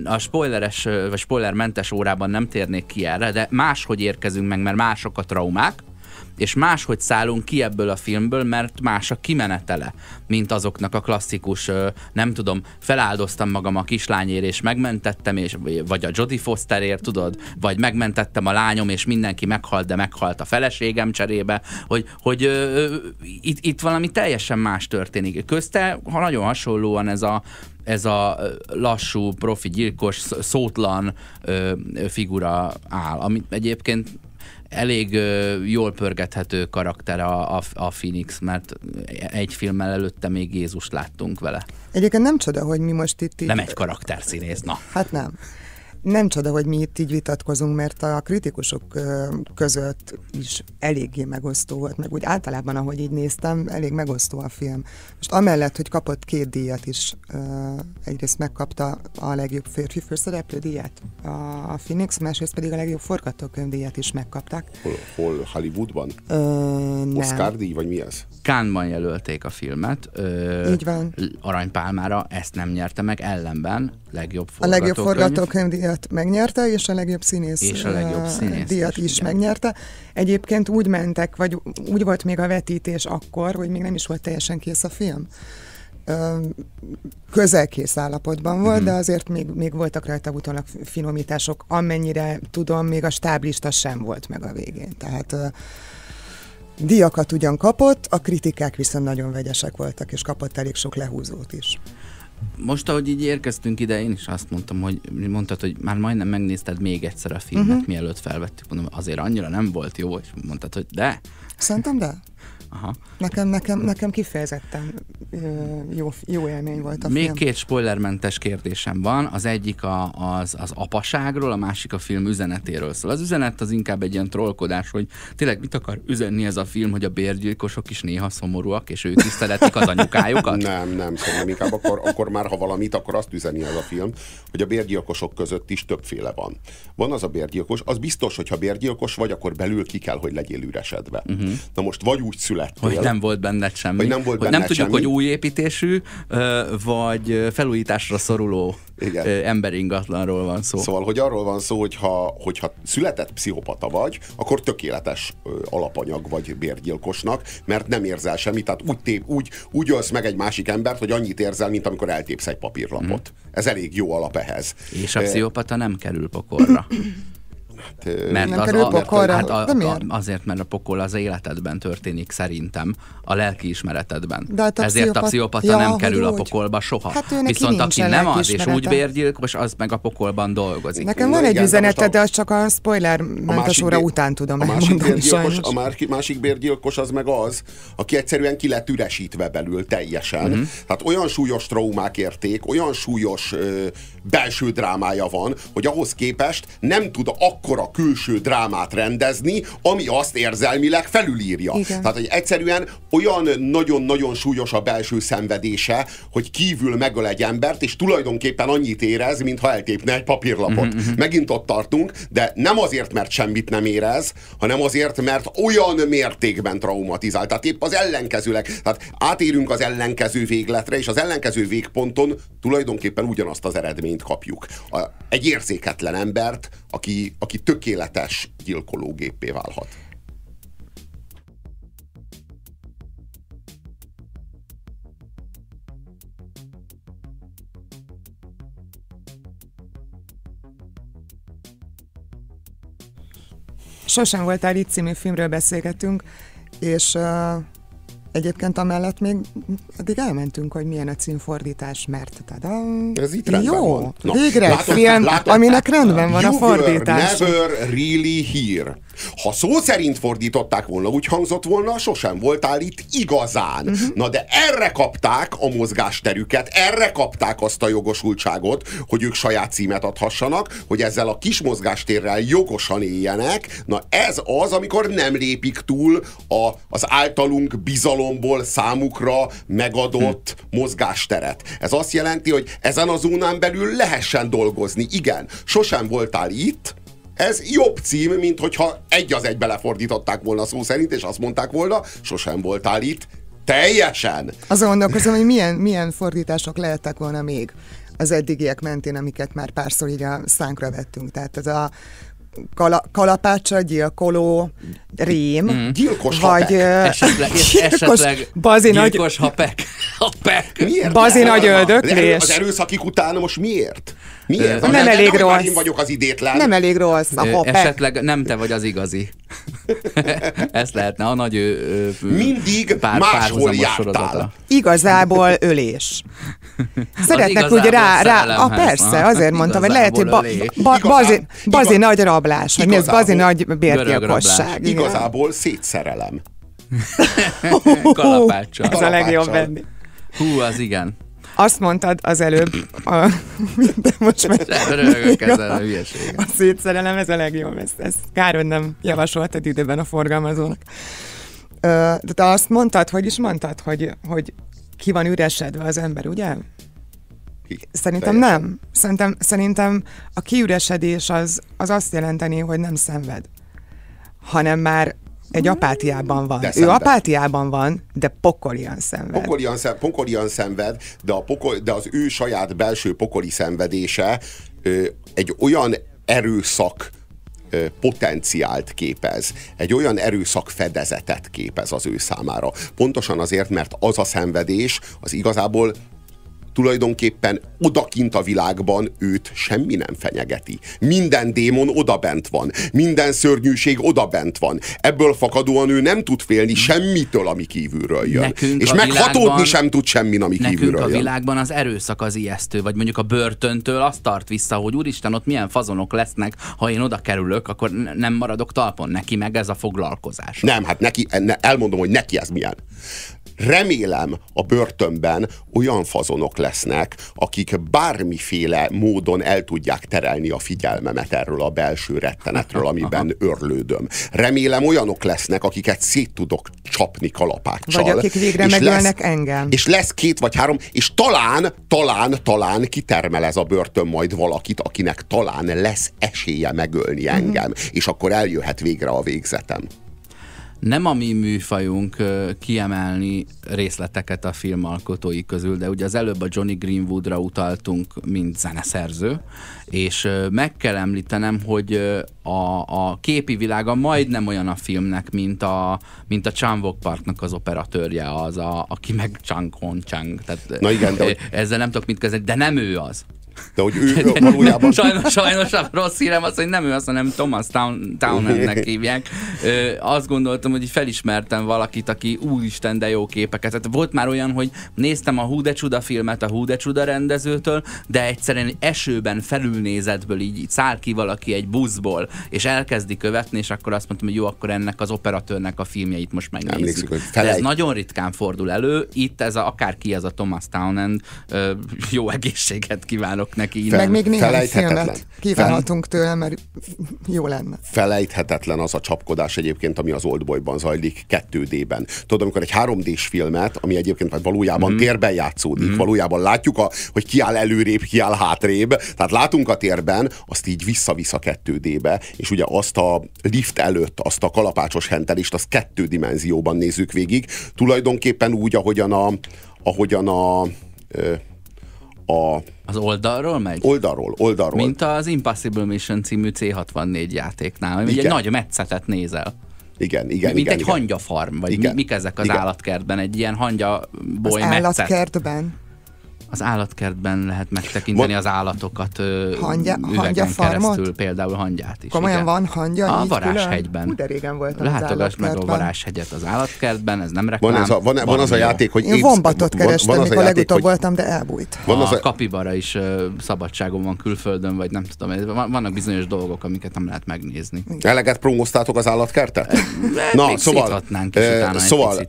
A spoileres, vagy spoilermentes órában nem térnék ki erre, de máshogy érkezünk meg, mert mások a traumák, és máshogy szállunk ki ebből a filmből, mert más a kimenetele, mint azoknak a klasszikus, nem tudom, feláldoztam magam a kislányért, és megmentettem, és, vagy a Jodie Fosterért, tudod, vagy megmentettem a lányom, és mindenki meghalt, de meghalt a feleségem cserébe, hogy, hogy ö, itt, itt valami teljesen más történik. Közte ha nagyon hasonlóan ez a, ez a lassú, profi gyilkos, szótlan ö, figura áll, amit egyébként elég jól pörgethető karakter a, a, a Phoenix, mert egy filmmel előtte még Jézust láttunk vele. Egyébként nem csoda, hogy mi most itt... Nem egy karakterszínész, na. Hát nem nem csoda, hogy mi itt így vitatkozunk, mert a kritikusok között is eléggé megosztó volt, meg úgy általában, ahogy így néztem, elég megosztó a film. Most amellett, hogy kapott két díjat is, egyrészt megkapta a legjobb férfi főszereplő díjat, a Phoenix, másrészt pedig a legjobb forgatókönyvdíjat is megkapták. Hol, hol Hollywoodban? Ö, nem. Oscar díj, vagy mi ez? Kánban jelölték a filmet. Ö, Így van. Aranypálmára, ezt nem nyerte meg, ellenben legjobb forgatókönyv. A legjobb forgatókönyvdíjat megnyerte, és a legjobb színész, és a legjobb színész díjat is, is megnyerte. Egyébként úgy mentek, vagy úgy volt még a vetítés akkor, hogy még nem is volt teljesen kész a film közelkész állapotban volt, mm-hmm. de azért még, még voltak rajta utólag finomítások, amennyire tudom, még a stáblista sem volt meg a végén. Tehát uh, diakat ugyan kapott, a kritikák viszont nagyon vegyesek voltak, és kapott elég sok lehúzót is. Most, ahogy így érkeztünk ide, én is azt mondtam, hogy mondtad, hogy már majdnem megnézted még egyszer a filmet, uh-huh. mielőtt felvettük. Mondom, azért annyira nem volt jó, és mondtad, hogy de. Szerintem de. Aha. Nekem, nekem, nekem kifejezetten jó, jó élmény volt a Még film. két spoilermentes kérdésem van. Az egyik a, az, az apaságról, a másik a film üzenetéről szól. Az üzenet az inkább egy ilyen trollkodás, hogy tényleg mit akar üzenni ez a film, hogy a bérgyilkosok is néha szomorúak, és ők is szeretik az anyukájukat? nem, nem, szóval inkább akkor, akkor már, ha valamit, akkor azt üzeni ez a film, hogy a bérgyilkosok között is többféle van. Van az a bérgyilkos, az biztos, hogy ha bérgyilkos vagy, akkor belül ki kell, hogy legyél üresedve. Uh-huh. Na most vagy úgy szület, születtél. Hogy nem volt benned semmi. Hogy nem volt hogy nem tudjuk, semmi. hogy új építésű, vagy felújításra szoruló Igen. emberingatlanról van szó. Szóval, hogy arról van szó, hogy ha, hogyha született pszichopata vagy, akkor tökéletes alapanyag vagy bérgyilkosnak, mert nem érzel semmit, tehát úgy, tép, úgy, úgy ölsz meg egy másik embert, hogy annyit érzel, mint amikor eltépsz egy papírlapot. Mm. Ez elég jó alap ehhez. És a pszichopata nem kerül pokorra. mert nem az, kerül pokolra? Hát a, a, azért, mert a pokol az életedben történik szerintem, a lelkiismeretedben. De hát a Ezért pszichopat... a pszichopata ja, nem kerül úgy. a pokolba soha. Hát Viszont aki nem az, és úgy vérgyilkos, az meg a pokolban dolgozik. Nekem van egy üzeneted, de az csak a spoiler mentes óra után tudom a másik bérgyilkos, A másik, bérgyilkos az meg az, aki egyszerűen ki lett üresítve belül teljesen. Uh-huh. Tehát olyan súlyos traumák érték, olyan súlyos ö, belső drámája van, hogy ahhoz képest nem tud akkora külső drámát rendezni, ami azt érzelmileg felülírja. Igen. Tehát, hogy egyszerűen olyan nagyon-nagyon súlyos a belső szenvedése, hogy kívül megöl egy embert, és tulajdonképpen annyit érez, mintha eltépne egy papírlapot. Uh-huh. Megint ott tartunk, de nem azért, mert semmit nem érez, hanem azért, mert olyan mértékben traumatizál. Tehát épp az ellenkezőleg. Tehát átérünk az ellenkező végletre, és az ellenkező végponton tulajdonképpen ugyanazt az eredményt kapjuk. A, egy érzéketlen embert, aki, aki tökéletes gyilkológépé válhat. Sosem voltál itt című filmről beszélgetünk, és uh, egyébként amellett még addig elmentünk, hogy milyen a címfordítás, mert tada, Ez itt jó, van. Na, végre látod, film, látod, aminek rendben van a fordítás. never really here. Ha szó szerint fordították volna, úgy hangzott volna, sosem voltál itt igazán. Uh-huh. Na de erre kapták a mozgásterüket, erre kapták azt a jogosultságot, hogy ők saját címet adhassanak, hogy ezzel a kis mozgástérrel jogosan éljenek. Na ez az, amikor nem lépik túl a, az általunk bizalomból számukra megadott hm. mozgásteret. Ez azt jelenti, hogy ezen a zónán belül lehessen dolgozni. Igen, sosem voltál itt, ez jobb cím, mint hogyha egy az egy belefordították volna szó szerint, és azt mondták volna, sosem voltál itt, teljesen. Azon gondolkozom, hogy milyen, milyen fordítások lehettek volna még az eddigiek mentén, amiket már párszor így a szánkra vettünk. Tehát ez a kala, kalapácsa, gyilkoló, rém, mm. gyilkos vagy hapek. esetleg, gyilkos, esetleg bazi gyilkos nagy, hapek. hapek. Miért? Bazi nagy öldöklés. Az erőszakik után most miért? Miért? Nem, nem elég rossz. Én vagyok az idétlen. Nem elég rossz. A hapek. Esetleg nem te vagy az igazi. Ezt lehetne a nagy ő, Mindig pár, máshol jártál. Igazából ölés. Szeretnek úgy rá, rá a persze, azért mondtam, hogy lehet, hogy ba, ba, bazi, bazi nagy rablás, vagy mi ez bazi nagy bérgyilkosság. Igazából szétszerelem. Kalapáccsal. Ez a legjobb benni. Hú, az igen. Azt mondtad az előbb, a, de most már... Röhögök ezzel a hülyeség. A szétszerelem, ez a legjobb, ezt, ezt kár, hogy nem javasoltad időben a forgalmazónak. De te azt mondtad, hogy is mondtad, hogy, hogy ki van üresedve az ember, ugye? Szerintem nem. Szerintem, szerintem a kiüresedés az, az azt jelenteni, hogy nem szenved, hanem már egy apátiában van. De ő apátiában van, de pokolian szenved. Pokolian, szenved, pokolian szenved, de, a pokol, de az ő saját belső pokoli szenvedése ö, egy olyan erőszak potenciált képez, egy olyan erőszak fedezetet képez az ő számára. Pontosan azért, mert az a szenvedés az igazából tulajdonképpen odakint a világban őt semmi nem fenyegeti. Minden démon odabent van, minden szörnyűség odabent van. Ebből fakadóan ő nem tud félni semmitől, ami kívülről jön. Nekünk és meghatódni sem tud semmi, ami nekünk kívülről a világban az erőszak az ijesztő, vagy mondjuk a börtöntől azt tart vissza, hogy úristen, ott milyen fazonok lesznek, ha én oda kerülök, akkor nem maradok talpon. Neki meg ez a foglalkozás. Nem, hát neki, elmondom, hogy neki ez milyen remélem a börtönben olyan fazonok lesznek, akik bármiféle módon el tudják terelni a figyelmemet erről a belső rettenetről, amiben örlődöm. Remélem olyanok lesznek, akiket szét tudok csapni kalapáccsal. Vagy akik végre megölnek engem. És lesz két vagy három, és talán, talán, talán kitermel ez a börtön majd valakit, akinek talán lesz esélye megölni mhm. engem, mm-hmm. és akkor eljöhet végre a végzetem nem a mi műfajunk kiemelni részleteket a filmalkotói közül, de ugye az előbb a Johnny Greenwoodra utaltunk, mint zeneszerző, és meg kell említenem, hogy a, a képi világa majdnem olyan a filmnek, mint a, mint a Chan Parknak az operatőrje, az, a, aki meg Chang Hon Chang. Tehát, Na igen, de... Ezzel nem tudok mit kezdeni, de nem ő az. De hogy ő valójában... sajnos, sajnos a rossz hírem az, hogy nem ő az, hanem Thomas Town, Townendnek hívják. Ö, azt gondoltam, hogy felismertem valakit, aki úristen, de jó képeket. Tehát volt már olyan, hogy néztem a Hú de Csuda filmet a Hú de Csuda rendezőtől, de egyszerűen esőben felülnézetből így, így száll ki valaki egy buszból, és elkezdi követni, és akkor azt mondtam, hogy jó, akkor ennek az operatőrnek a filmjeit most megnézzük. Emlékszük, hogy felej... De ez nagyon ritkán fordul elő. Itt ez a, akárki az a Thomas Townend, ö, jó egészséget kívánok neki. Innen. Meg még néhány filmet kívánhatunk tőle, mert jó lenne. Felejthetetlen az a csapkodás egyébként, ami az Oldboyban zajlik 2D-ben. Tudod, amikor egy 3D-s filmet, ami egyébként vagy valójában mm. térben játszódik, mm. valójában látjuk, a, hogy ki áll előrébb, ki áll hátrébb, tehát látunk a térben, azt így vissza-vissza 2D-be, és ugye azt a lift előtt, azt a kalapácsos hentelést, azt kettő dimenzióban nézzük végig, tulajdonképpen úgy, ahogyan a, ahogyan a, a az oldalról megy? Oldalról, oldalról. Mint az Impossible Mission című C64 játéknál, hogy egy nagy metszetet nézel. Igen, igen, Mint igen, egy igen. hangyafarm, vagy igen. mik ezek az igen. állatkertben? Egy ilyen hangya boly Az állatkertben? Az állatkertben lehet megtekinteni van, az állatokat hangya, hangya keresztül, például hangyát is. Komolyan igen. van hangya? A Varázshegyben. de régen voltam Látogass meg a Varázshegyet az állatkertben, ez nem reklám. Van, ez a, van, van az a játék, hogy... Én vombatot kerestem, van, van mikor legutóbb hogy... voltam, de elbújt. Van az a, a kapibara is uh, szabadságon van külföldön, vagy nem tudom, vannak bizonyos dolgok, amiket nem lehet megnézni. Eleget promóztátok az állatkertet? Na, szóval, szóval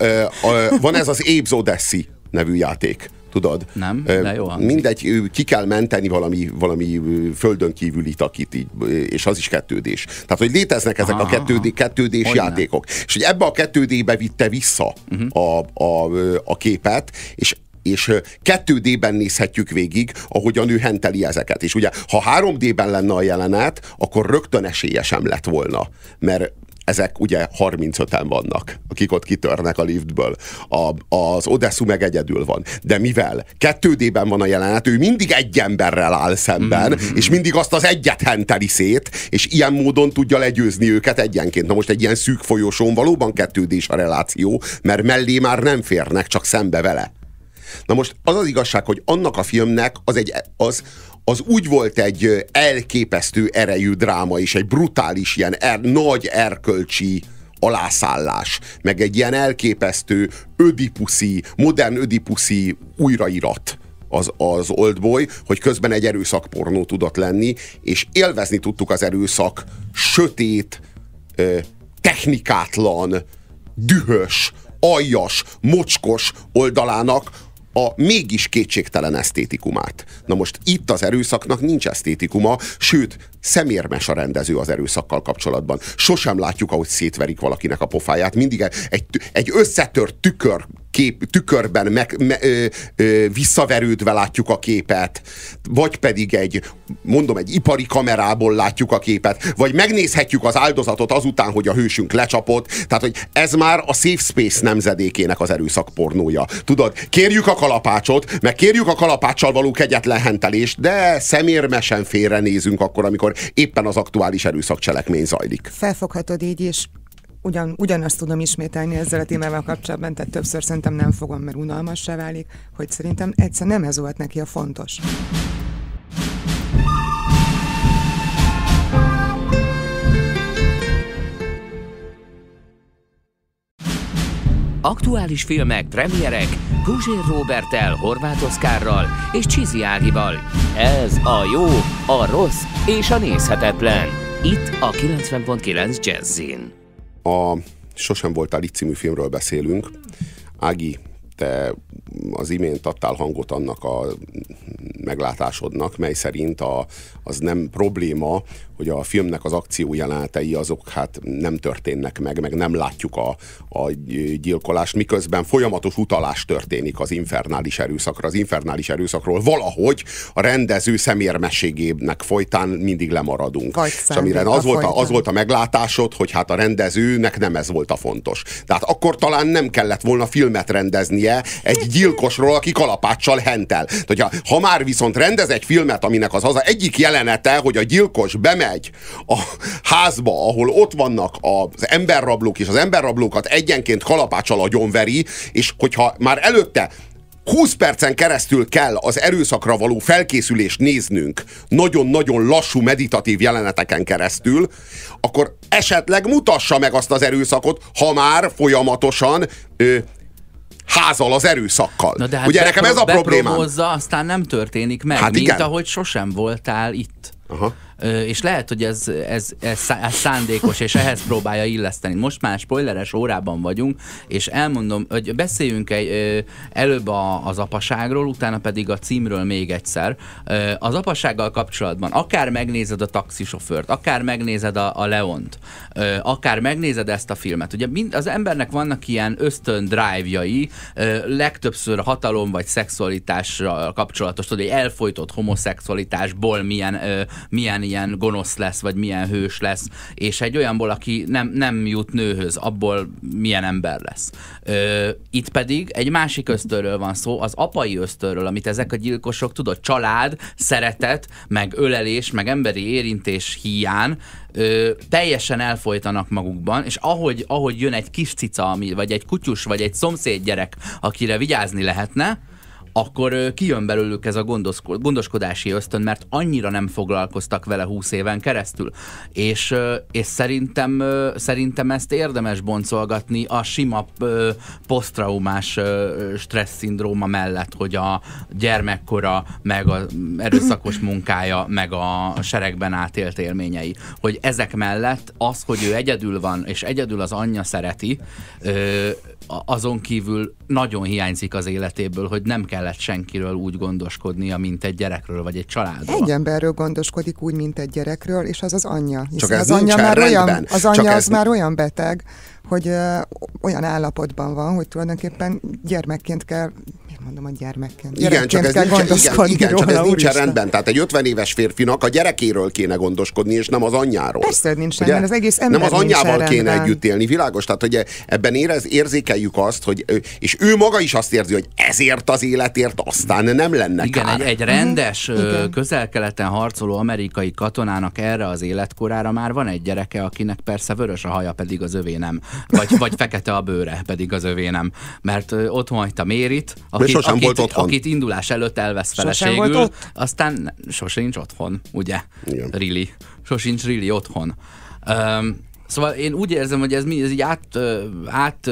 van ez az Apes Odyssey nevű játék tudod? Nem, de jó hangzik. Mindegy, ki kell menteni valami, valami földön kívüli takit, így, és az is kettődés. Tehát, hogy léteznek ezek aha, a kettődé, kettődés játékok. És hogy ebbe a kettődébe vitte vissza uh-huh. a, a, a képet, és és 2D-ben nézhetjük végig, ahogy a nő henteli ezeket. És ugye, ha 3D-ben lenne a jelenet, akkor rögtön esélye sem lett volna. Mert ezek ugye 35-en vannak, akik ott kitörnek a liftből. A, az Odessu meg egyedül van. De mivel 2D-ben van a jelenet, ő mindig egy emberrel áll szemben, mm-hmm. és mindig azt az egyet henteli szét, és ilyen módon tudja legyőzni őket egyenként. Na most egy ilyen szűk folyosón valóban 2 a reláció, mert mellé már nem férnek, csak szembe vele. Na most az az igazság, hogy annak a filmnek az, egy, az, az úgy volt egy elképesztő erejű dráma, és egy brutális, ilyen er, nagy erkölcsi alászállás, meg egy ilyen elképesztő ödipuszi, modern ödipuszi újrairat az, az Oldboy, hogy közben egy erőszakpornó tudott lenni, és élvezni tudtuk az erőszak sötét, technikátlan, dühös, aljas, mocskos oldalának, a mégis kétségtelen esztétikumát. Na most itt az erőszaknak nincs esztétikuma, sőt, szemérmes a rendező az erőszakkal kapcsolatban. Sosem látjuk, ahogy szétverik valakinek a pofáját. Mindig egy, egy összetört tükör kép, tükörben meg, me, ö, ö, visszaverődve látjuk a képet, vagy pedig egy, mondom, egy ipari kamerából látjuk a képet, vagy megnézhetjük az áldozatot azután, hogy a hősünk lecsapott. Tehát, hogy ez már a Safe Space nemzedékének az erőszak pornója. Tudod, kérjük a kalapácsot, meg kérjük a kalapáccsal való kegyetlen hentelést, de szemérmesen félrenézünk akkor, amikor éppen az aktuális erőszakcselekmény zajlik. Felfoghatod így is, ugyan, ugyanazt tudom ismételni ezzel a témával kapcsolatban, tehát többször szerintem nem fogom, mert unalmassá válik, hogy szerintem egyszer nem ez volt neki a fontos. Aktuális filmek, premierek, Guzsér Robertel, Horváth Oszkárral és Csizi Ágival. Ez a jó, a rossz és a nézhetetlen. Itt a 90.9 Jazzin. A Sosem voltál itt című filmről beszélünk. Ági, te az imént adtál hangot annak a meglátásodnak, mely szerint a, az nem probléma, hogy a filmnek az akció jelenetei azok hát nem történnek meg, meg nem látjuk a, a gyilkolást, miközben folyamatos utalás történik az infernális erőszakra. Az infernális erőszakról valahogy a rendező szemérmességének folytán mindig lemaradunk. Vagy És amire az volt, a, az volt a meglátásod, hogy hát a rendezőnek nem ez volt a fontos. Tehát akkor talán nem kellett volna filmet rendeznie egy gyilkosról, aki kalapáccsal hentel. Tehát, ha már viszont rendez egy filmet, aminek az az egyik jelenete, hogy a gyilkos bemegy bemegy a házba, ahol ott vannak az emberrablók, és az emberrablókat egyenként kalapácsal agyonveri, és hogyha már előtte 20 percen keresztül kell az erőszakra való felkészülést néznünk, nagyon-nagyon lassú meditatív jeleneteken keresztül, akkor esetleg mutassa meg azt az erőszakot, ha már folyamatosan ö, házal az erőszakkal. Na de hát Ugye nekem ez a problémám. aztán nem történik meg, hát mint igen. ahogy sosem voltál itt. Aha és lehet, hogy ez, ez, ez, szándékos, és ehhez próbálja illeszteni. Most már spoileres órában vagyunk, és elmondom, hogy beszéljünk egy, előbb a, az apaságról, utána pedig a címről még egyszer. Az apasággal kapcsolatban akár megnézed a taxisofőrt, akár megnézed a, a Leont, akár megnézed ezt a filmet. Ugye mind, az embernek vannak ilyen ösztön drive-jai, legtöbbször hatalom vagy szexualitásra kapcsolatos, tudod, egy elfolytott homoszexualitásból milyen, milyen milyen gonosz lesz, vagy milyen hős lesz, és egy olyanból, aki nem, nem jut nőhöz, abból milyen ember lesz. Ö, itt pedig egy másik ösztörről van szó, az apai ösztörről, amit ezek a gyilkosok, tudod, család, szeretet, meg ölelés, meg emberi érintés hiány ö, teljesen elfolytanak magukban, és ahogy, ahogy jön egy kis cica, ami, vagy egy kutyus, vagy egy szomszéd gyerek, akire vigyázni lehetne, akkor kijön belőlük ez a gondoskodási ösztön, mert annyira nem foglalkoztak vele 20 éven keresztül. És, és szerintem, szerintem ezt érdemes boncolgatni a sima posztraumás stressz szindróma mellett, hogy a gyermekkora, meg az erőszakos munkája, meg a seregben átélt élményei. Hogy ezek mellett az, hogy ő egyedül van, és egyedül az anyja szereti, azon kívül nagyon hiányzik az életéből, hogy nem kellett senkiről úgy gondoskodnia, mint egy gyerekről vagy egy családról. Egy emberről gondoskodik úgy, mint egy gyerekről, és az az anyja. Csak ez az anyja már olyan, az anyja Csak az ez... már olyan beteg, hogy ö, olyan állapotban van, hogy tulajdonképpen gyermekként kell mondom a gyermekként. Igen, csak ez, nincs, igen, igen, róla, csak ez nincsen rendben. Tehát egy 50 éves férfinak a gyerekéről kéne gondoskodni, és nem az anyjáról. Persze, nincs rendben, az egész ember Nem az anyjával kéne rendben. együtt élni, világos? Tehát, hogy ebben érez, érzékeljük azt, hogy és ő maga is azt érzi, hogy ezért az életért aztán nem lenne Igen, kár. egy, egy rendes, uh-huh. közel-keleten harcoló amerikai katonának erre az életkorára már van egy gyereke, akinek persze vörös a haja, pedig az övé nem. Vagy, vagy fekete a bőre, pedig az övé nem. Mert otthon hagyta Mérit, aki sosem akit, volt otthon. Akit indulás előtt elvesz feleségül, sosem volt ott? aztán sosem otthon, ugye? Igen. Really. Sosincs really otthon. Um, Szóval én úgy érzem, hogy ez, mi, ez így át, át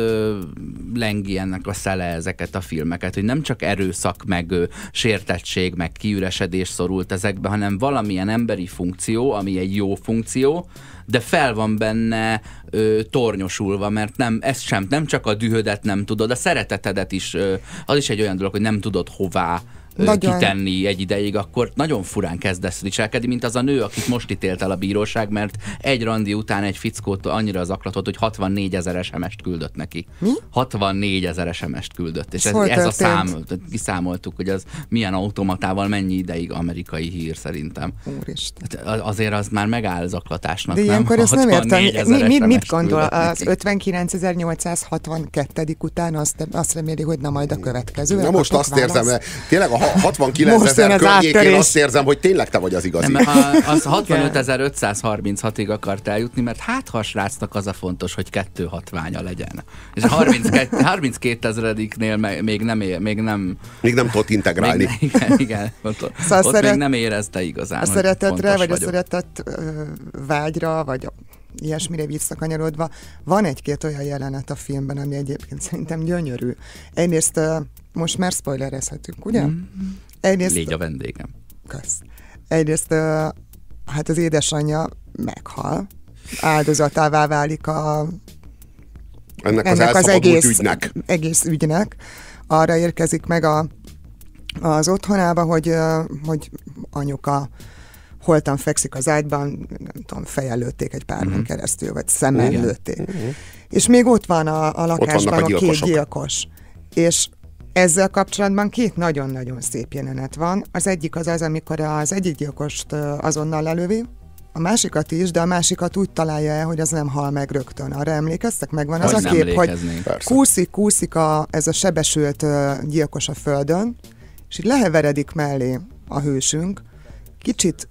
lengi ennek a szele ezeket a filmeket, hogy nem csak erőszak, meg sértettség, meg kiüresedés szorult ezekbe, hanem valamilyen emberi funkció, ami egy jó funkció, de fel van benne ö, tornyosulva, mert nem, ez sem, nem csak a dühödet nem tudod, a szeretetedet is, ö, az is egy olyan dolog, hogy nem tudod hová nagyon... kitenni egy ideig, akkor nagyon furán kezdesz viselkedni, mint az a nő, akit most ítélt el a bíróság, mert egy randi után egy fickót annyira zaklatott, hogy 64 ezer SMS-t küldött neki. Mi? 64 ezer SMS-t küldött. És ez, ez a szám, kiszámoltuk, hogy az milyen automatával mennyi ideig amerikai hír szerintem. Úristen. Hát azért az már megáll zaklatásnak, De ilyenkor ezt nem értem. Mi, mi, mit gondol az 59.862. után azt, azt reméli, hogy na majd a következő? Na most azt érzem, tényleg a 69 ezer környékén azt érzem, hogy tényleg te vagy az igazi. Nem, az 65.536-ig akart eljutni, mert hát ha a srácnak az a fontos, hogy kettő hatványa legyen. És a 32, 32 ezrediknél még nem, még nem... Még nem tudott integrálni. Még, igen, igen. Ott, szóval ott szeret, még nem érezte igazán, A szeretetre, vagy vagyok. a szeretet vágyra, vagy a ilyesmire visszakanyarodva, van egy-két olyan jelenet a filmben, ami egyébként szerintem gyönyörű. Egyrészt most már spoilerezhetünk, ugye? Mm. Egyrészt, Légy a vendégem. Kösz. Egyrészt hát az édesanyja meghal, áldozatává válik a ennek, ennek az, az egész ügynek. egész ügynek. Arra érkezik meg a, az otthonába, hogy, hogy anyuka holtan fekszik az ágyban, nem tudom, fejel lőtték egy pár uh-huh. keresztül, vagy szemmel Igen. lőtték. Uh-huh. És még ott van a, a lakásban a, a két gyilkos. És ezzel kapcsolatban két nagyon-nagyon szép jelenet van. Az egyik az az, amikor az egyik gyilkost azonnal lelövi, a másikat is, de a másikat úgy találja el, hogy az nem hal meg rögtön. Arra emlékeztek? Megvan az hogy a kép, hogy kúszik, kúszik a, ez a sebesült gyilkos a földön, és így leheveredik mellé a hősünk, kicsit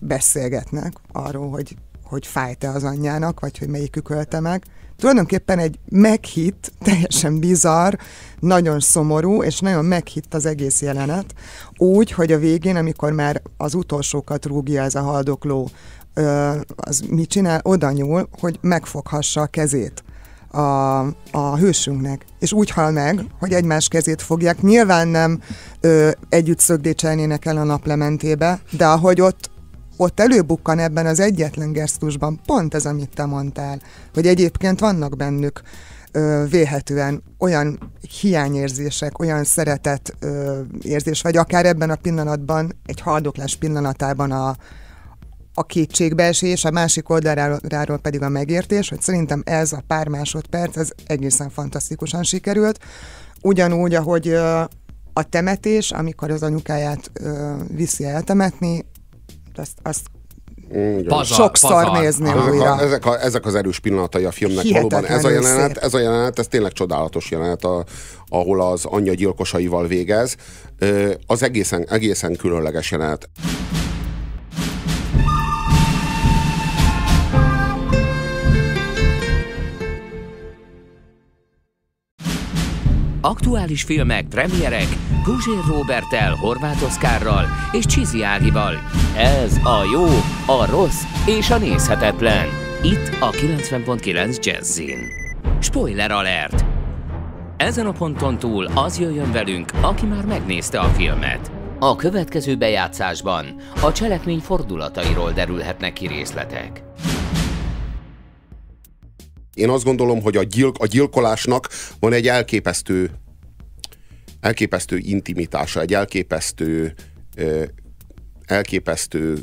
beszélgetnek arról, hogy, hogy fájt-e az anyjának, vagy hogy melyikük ölte meg, tulajdonképpen egy meghitt, teljesen bizarr, nagyon szomorú, és nagyon meghitt az egész jelenet, úgy, hogy a végén, amikor már az utolsókat rúgja ez a haldokló, az mit csinál? Oda nyúl, hogy megfoghassa a kezét a, a hősünknek. És úgy hal meg, hogy egymás kezét fogják. Nyilván nem ö, együtt szögdécselnének el a naplementébe, de ahogy ott ott előbukkan ebben az egyetlen gesztusban pont ez, amit te mondtál, hogy egyébként vannak bennük ö, véhetően olyan hiányérzések, olyan szeretet ö, érzés, vagy akár ebben a pillanatban, egy haldoklás pillanatában a, a kétségbeesés, a másik oldaláról pedig a megértés, hogy szerintem ez a pár másodperc, ez egészen fantasztikusan sikerült. Ugyanúgy, ahogy a temetés, amikor az anyukáját viszi eltemetni, azt, azt Sokszor paza. nézni ezek újra. A, ezek, a, ezek az erős pillanatai a filmnek valóban. Ez a jelenet, ez a jelenet, ez tényleg csodálatos jelenet, a, ahol az anyja gyilkosaival végez. Az egészen, egészen különleges jelenet. Aktuális filmek, premierek Guzsér Robertel, Horváth Oszkárral és Csizi Ágival. Ez a jó, a rossz és a nézhetetlen. Itt a 90.9 Jazzin. Spoiler alert! Ezen a ponton túl az jöjjön velünk, aki már megnézte a filmet. A következő bejátszásban a cselekmény fordulatairól derülhetnek ki részletek. Én azt gondolom, hogy a, gyilk, a gyilkolásnak van egy elképesztő elképesztő intimitása, egy elképesztő elképesztő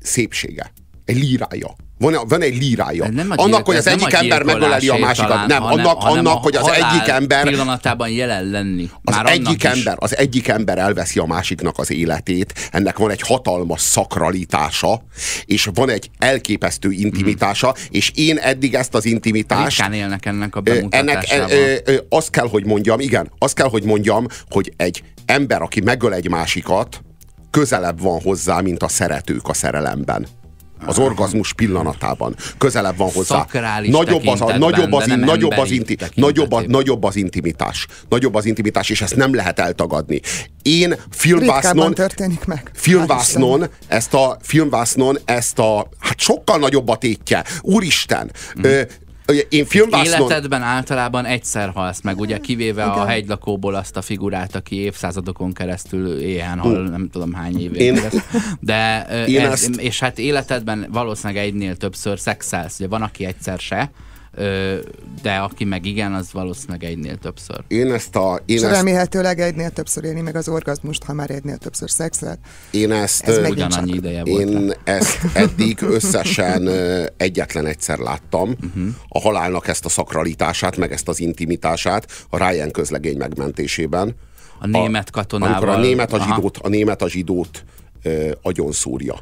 szépsége, egy lírája. Van, van egy lírája. Nem annak, hogy az egyik ember megöleli a másikat. Talán, nem, hanem, annak, hanem annak hogy az egyik ember... pillanatában jelen lenni. Az Már egyik ember, az egyik ember elveszi a másiknak az életét, ennek van egy hatalmas szakralitása, és van egy elképesztő intimitása, hmm. és én eddig ezt az intimitást... Ritkán élnek ennek a bemutatásában. Ennek, ö, ö, azt kell, hogy mondjam, igen, azt kell, hogy mondjam, hogy egy ember, aki megöl egy másikat, közelebb van hozzá, mint a szeretők a szerelemben az orgazmus pillanatában. Közelebb van hozzá. Nagyobb az, a, nagyobb, az, in, nagyobb, az inti, nagyobb, a, nagyobb az intimitás. Nagyobb az intimitás, és ezt nem lehet eltagadni. Én filmvásznon, történik meg. Filmvásznon, ezt a, filmvásznon ezt a, hát sokkal nagyobb a tétje. Úristen, mm. ö, én filmvásznon... Életedben általában egyszer halsz meg, ugye kivéve Igen. a hegylakóból azt a figurát, aki évszázadokon keresztül éhen hal, nem tudom hány évig. Én... De én ez, ezt... és hát életedben valószínűleg egynél többször szexelsz. Ugye van, aki egyszer se, de aki meg igen, az valószínűleg egynél többször. Én ezt a... Én És ezt... remélhetőleg egynél többször élni meg az orgazmust, ha már egynél többször szexel. Én ezt... Ez ugyanannyi csak... ideje volt. Én ezt eddig összesen egyetlen egyszer láttam. Uh-huh. A halálnak ezt a szakralitását, meg ezt az intimitását a Ryan közlegény megmentésében. A német katonával. Amikor a német a zsidót, a német a zsidót ö, agyon szúrja.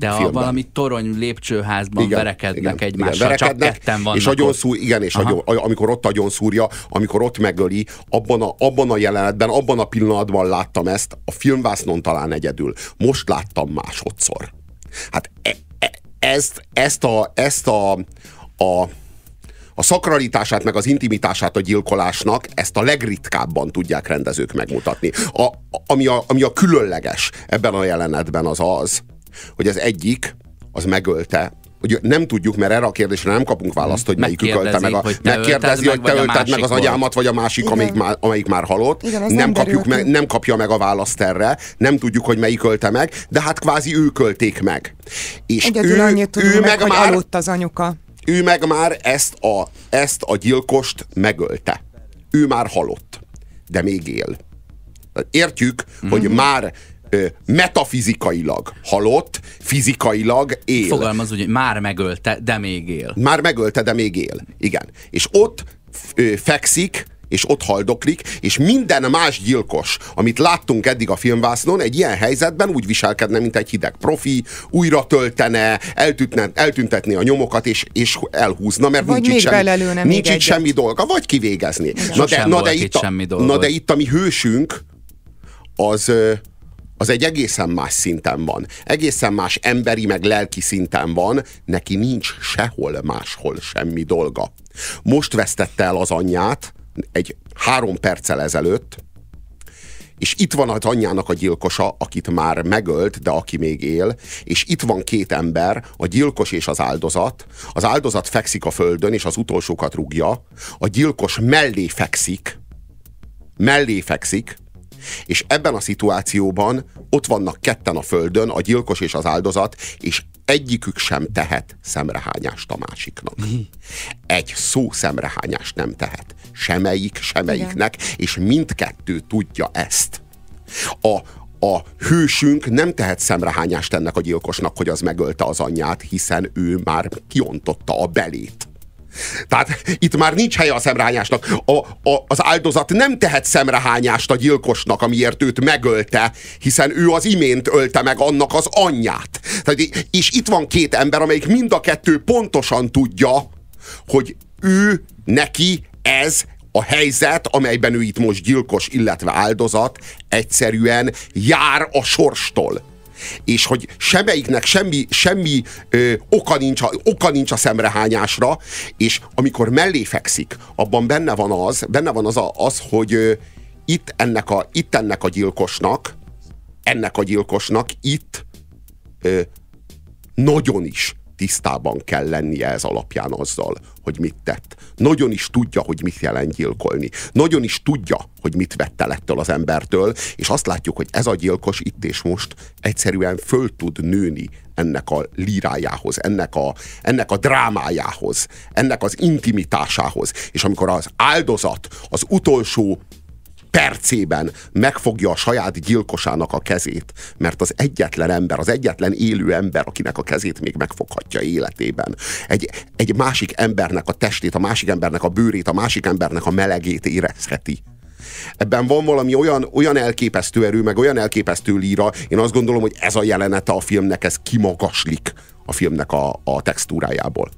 De a valami torony lépcsőházban igen, verekednek igen, egymással, igen, verekednek, csak ketten vannak és agyon szúr, Igen, és agyon, amikor ott agyon szúrja, amikor ott megöli, abban a, abban a jelenetben, abban a pillanatban láttam ezt, a filmvásznon talán egyedül. Most láttam másodszor. Hát e, e, ezt, ezt a, ezt a, a a szakralitását, meg az intimitását a gyilkolásnak ezt a legritkábban tudják rendezők megmutatni. A, ami, a, ami a különleges ebben a jelenetben az az, hogy az egyik, az megölte Ugye nem tudjuk, mert erre a kérdésre nem kapunk választ, hogy melyik ölte meg. A, megkérdezi, hogy te ölted meg az agyámat, vagy a másik, amelyik már, amelyik már halott. Igen, nem, nem, kapjuk meg, nem kapja meg a választ erre, nem tudjuk, hogy melyik ölte meg, de hát kvázi ők ölték meg. És Egyedül ő, annyit tudunk ő meg, meg már, aludt az anyuka. Ő meg már ezt a, ezt a gyilkost megölte. Ő már halott, de még él. Értjük, mm-hmm. hogy már metafizikailag halott, fizikailag él. Fogalmaz úgy, hogy már megölte, de még él. Már megölte, de még él. Igen. És ott fekszik, és ott haldoklik, és minden más gyilkos, amit láttunk eddig a filmvásznon, egy ilyen helyzetben úgy viselkedne, mint egy hideg profi, újra töltene, eltűntne, eltüntetné a nyomokat, és, és elhúzna, mert vagy nincs itt, semmi, nincs itt semmi dolga, vagy kivégezni. Na de, na, de itt a, na de itt a mi hősünk, az, az egy egészen más szinten van. Egészen más emberi meg lelki szinten van, neki nincs sehol máshol semmi dolga. Most vesztette el az anyját, egy három perccel ezelőtt, és itt van az anyjának a gyilkosa, akit már megölt, de aki még él, és itt van két ember, a gyilkos és az áldozat. Az áldozat fekszik a földön, és az utolsókat rúgja. A gyilkos mellé fekszik, mellé fekszik, és ebben a szituációban ott vannak ketten a földön, a gyilkos és az áldozat, és egyikük sem tehet szemrehányást a másiknak. Egy szó szemrehányást nem tehet. Semelyik, semelyiknek, Igen. és mindkettő tudja ezt. A, a hősünk nem tehet szemrehányást ennek a gyilkosnak, hogy az megölte az anyját, hiszen ő már kiontotta a belét. Tehát itt már nincs helye a szemrehányásnak. A, a, az áldozat nem tehet szemrehányást a gyilkosnak, amiért őt megölte, hiszen ő az imént ölte meg annak az anyját. Tehát, és itt van két ember, amelyik mind a kettő pontosan tudja, hogy ő, neki ez a helyzet, amelyben ő itt most gyilkos, illetve áldozat, egyszerűen jár a sorstól és hogy semmelyiknek semmi, semmi ö, oka, nincs a, oka nincs a szemrehányásra, és amikor mellé fekszik, abban benne van az, benne van az, a, az hogy ö, itt, ennek a, itt ennek a gyilkosnak, ennek a gyilkosnak itt ö, nagyon is tisztában kell lennie ez alapján azzal, hogy mit tett. Nagyon is tudja, hogy mit jelent gyilkolni. Nagyon is tudja, hogy mit vett el ettől az embertől, és azt látjuk, hogy ez a gyilkos itt és most egyszerűen föl tud nőni ennek a lírájához, ennek a, ennek a drámájához, ennek az intimitásához. És amikor az áldozat az utolsó percében megfogja a saját gyilkosának a kezét, mert az egyetlen ember, az egyetlen élő ember, akinek a kezét még megfoghatja életében. Egy, egy másik embernek a testét, a másik embernek a bőrét, a másik embernek a melegét érezheti. Ebben van valami olyan, olyan elképesztő erő, meg olyan elképesztő líra. Én azt gondolom, hogy ez a jelenete a filmnek, ez kimagaslik a filmnek a, a textúrájából.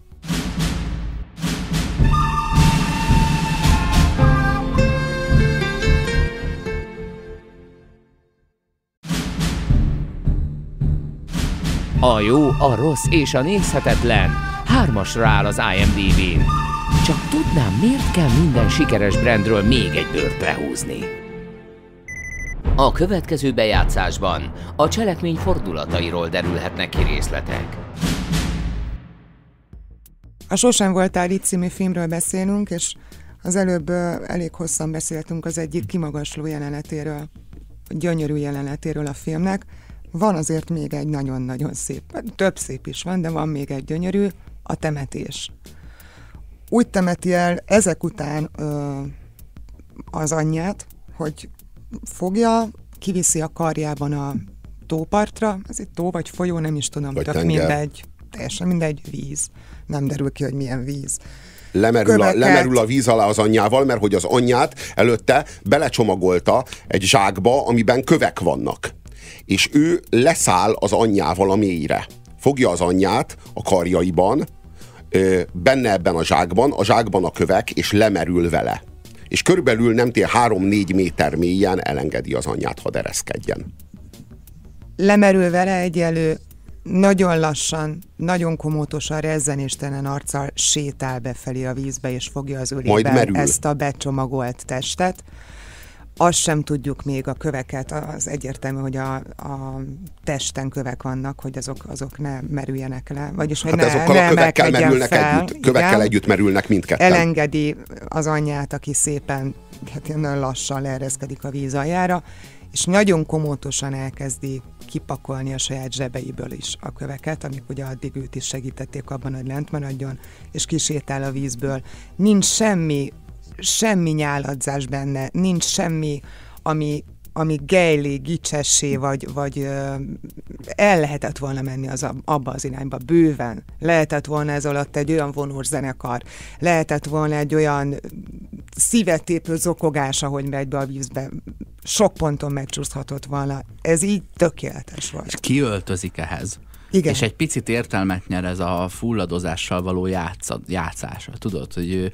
A jó, a rossz és a nézhetetlen hármasra áll az IMDb-n. Csak tudnám, miért kell minden sikeres brandről még egy bőrt lehúzni. A következő bejátszásban a cselekmény fordulatairól derülhetnek ki részletek. A Sosem voltál itt című filmről beszélünk, és az előbb elég hosszan beszéltünk az egyik kimagasló jelenetéről, gyönyörű jelenetéről a filmnek. Van azért még egy nagyon-nagyon szép, több szép is van, de van még egy gyönyörű, a temetés. Úgy temeti el ezek után ö, az anyját, hogy fogja, kiviszi a karjában a tópartra, ez egy tó vagy folyó, nem is tudom, vagy tök mindegy, teljesen mindegy, víz. Nem derül ki, hogy milyen víz. Lemerül a, lemerül a víz alá az anyjával, mert hogy az anyját előtte belecsomagolta egy zsákba, amiben kövek vannak és ő leszáll az anyjával a mélyre. Fogja az anyját a karjaiban, benne ebben a zsákban, a zsákban a kövek, és lemerül vele. És körülbelül nem tél 3-4 méter mélyen elengedi az anyját, ha dereszkedjen. Lemerül vele egyelő, nagyon lassan, nagyon komótosan, rezzenéstelen arccal sétál befelé a vízbe, és fogja az ölében ezt a becsomagolt testet azt sem tudjuk még a köveket, az egyértelmű, hogy a, a testen kövek vannak, hogy azok, azok ne merüljenek le. Vagyis, hogy hát ne, azokkal ne a kövekkel merülnek fel, együtt, kövekkel igen, együtt merülnek mindketten. Elengedi az anyját, aki szépen, hát nagyon lassan leereszkedik a víz aljára, és nagyon komótosan elkezdi kipakolni a saját zsebeiből is a köveket, amik ugye addig őt is segítették abban, hogy lent maradjon, és kisétál a vízből. Nincs semmi semmi nyáladzás benne, nincs semmi, ami, ami gejlé, gicsessé, vagy, vagy el lehetett volna menni az abba az irányba, bőven. Lehetett volna ez alatt egy olyan vonós zenekar, lehetett volna egy olyan szívetépő zokogás, ahogy megy be a vízbe. Sok ponton megcsúszhatott volna. Ez így tökéletes volt. És ki ehhez? Igen. És egy picit értelmet nyer ez a fulladozással való játsza, játszása. Tudod, hogy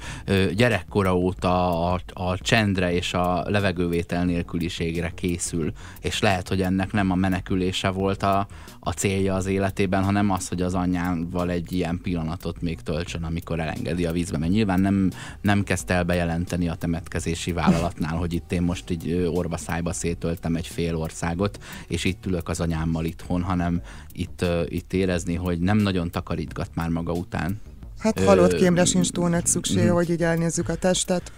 gyerekkora óta a, a csendre és a levegővétel nélküliségre készül, és lehet, hogy ennek nem a menekülése volt a, a célja az életében, hanem az, hogy az anyával egy ilyen pillanatot még töltsön, amikor elengedi a vízbe. Mert nyilván nem, nem kezdte el bejelenteni a temetkezési vállalatnál, hogy itt én most így orvaszájba szétöltem egy fél országot, és itt ülök az anyámmal itthon, hanem itt, itt érezni, hogy nem nagyon takarítgat már maga után. Hát halott kémre sincs túl nagy szükség, mm. hogy így elnézzük a testet.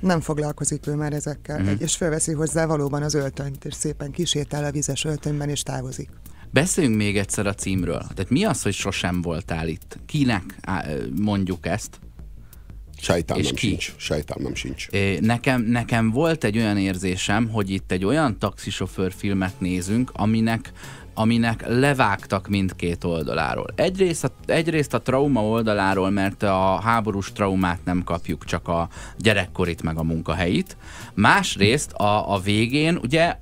Nem foglalkozik ő már ezekkel, mm. és felveszi hozzá valóban az öltönyt, és szépen kisétál a vizes öltönyben, és távozik. Beszéljünk még egyszer a címről. Tehát mi az, hogy sosem voltál itt? Kinek mondjuk ezt? Sejtelmem ki? sincs. Sejtelmem sincs. Nekem, nekem volt egy olyan érzésem, hogy itt egy olyan taxisofőr filmet nézünk, aminek aminek levágtak mindkét oldaláról. Egyrészt a, egyrészt a trauma oldaláról, mert a háborús traumát nem kapjuk, csak a gyerekkorit meg a munkahelyit. Másrészt a, a végén, ugye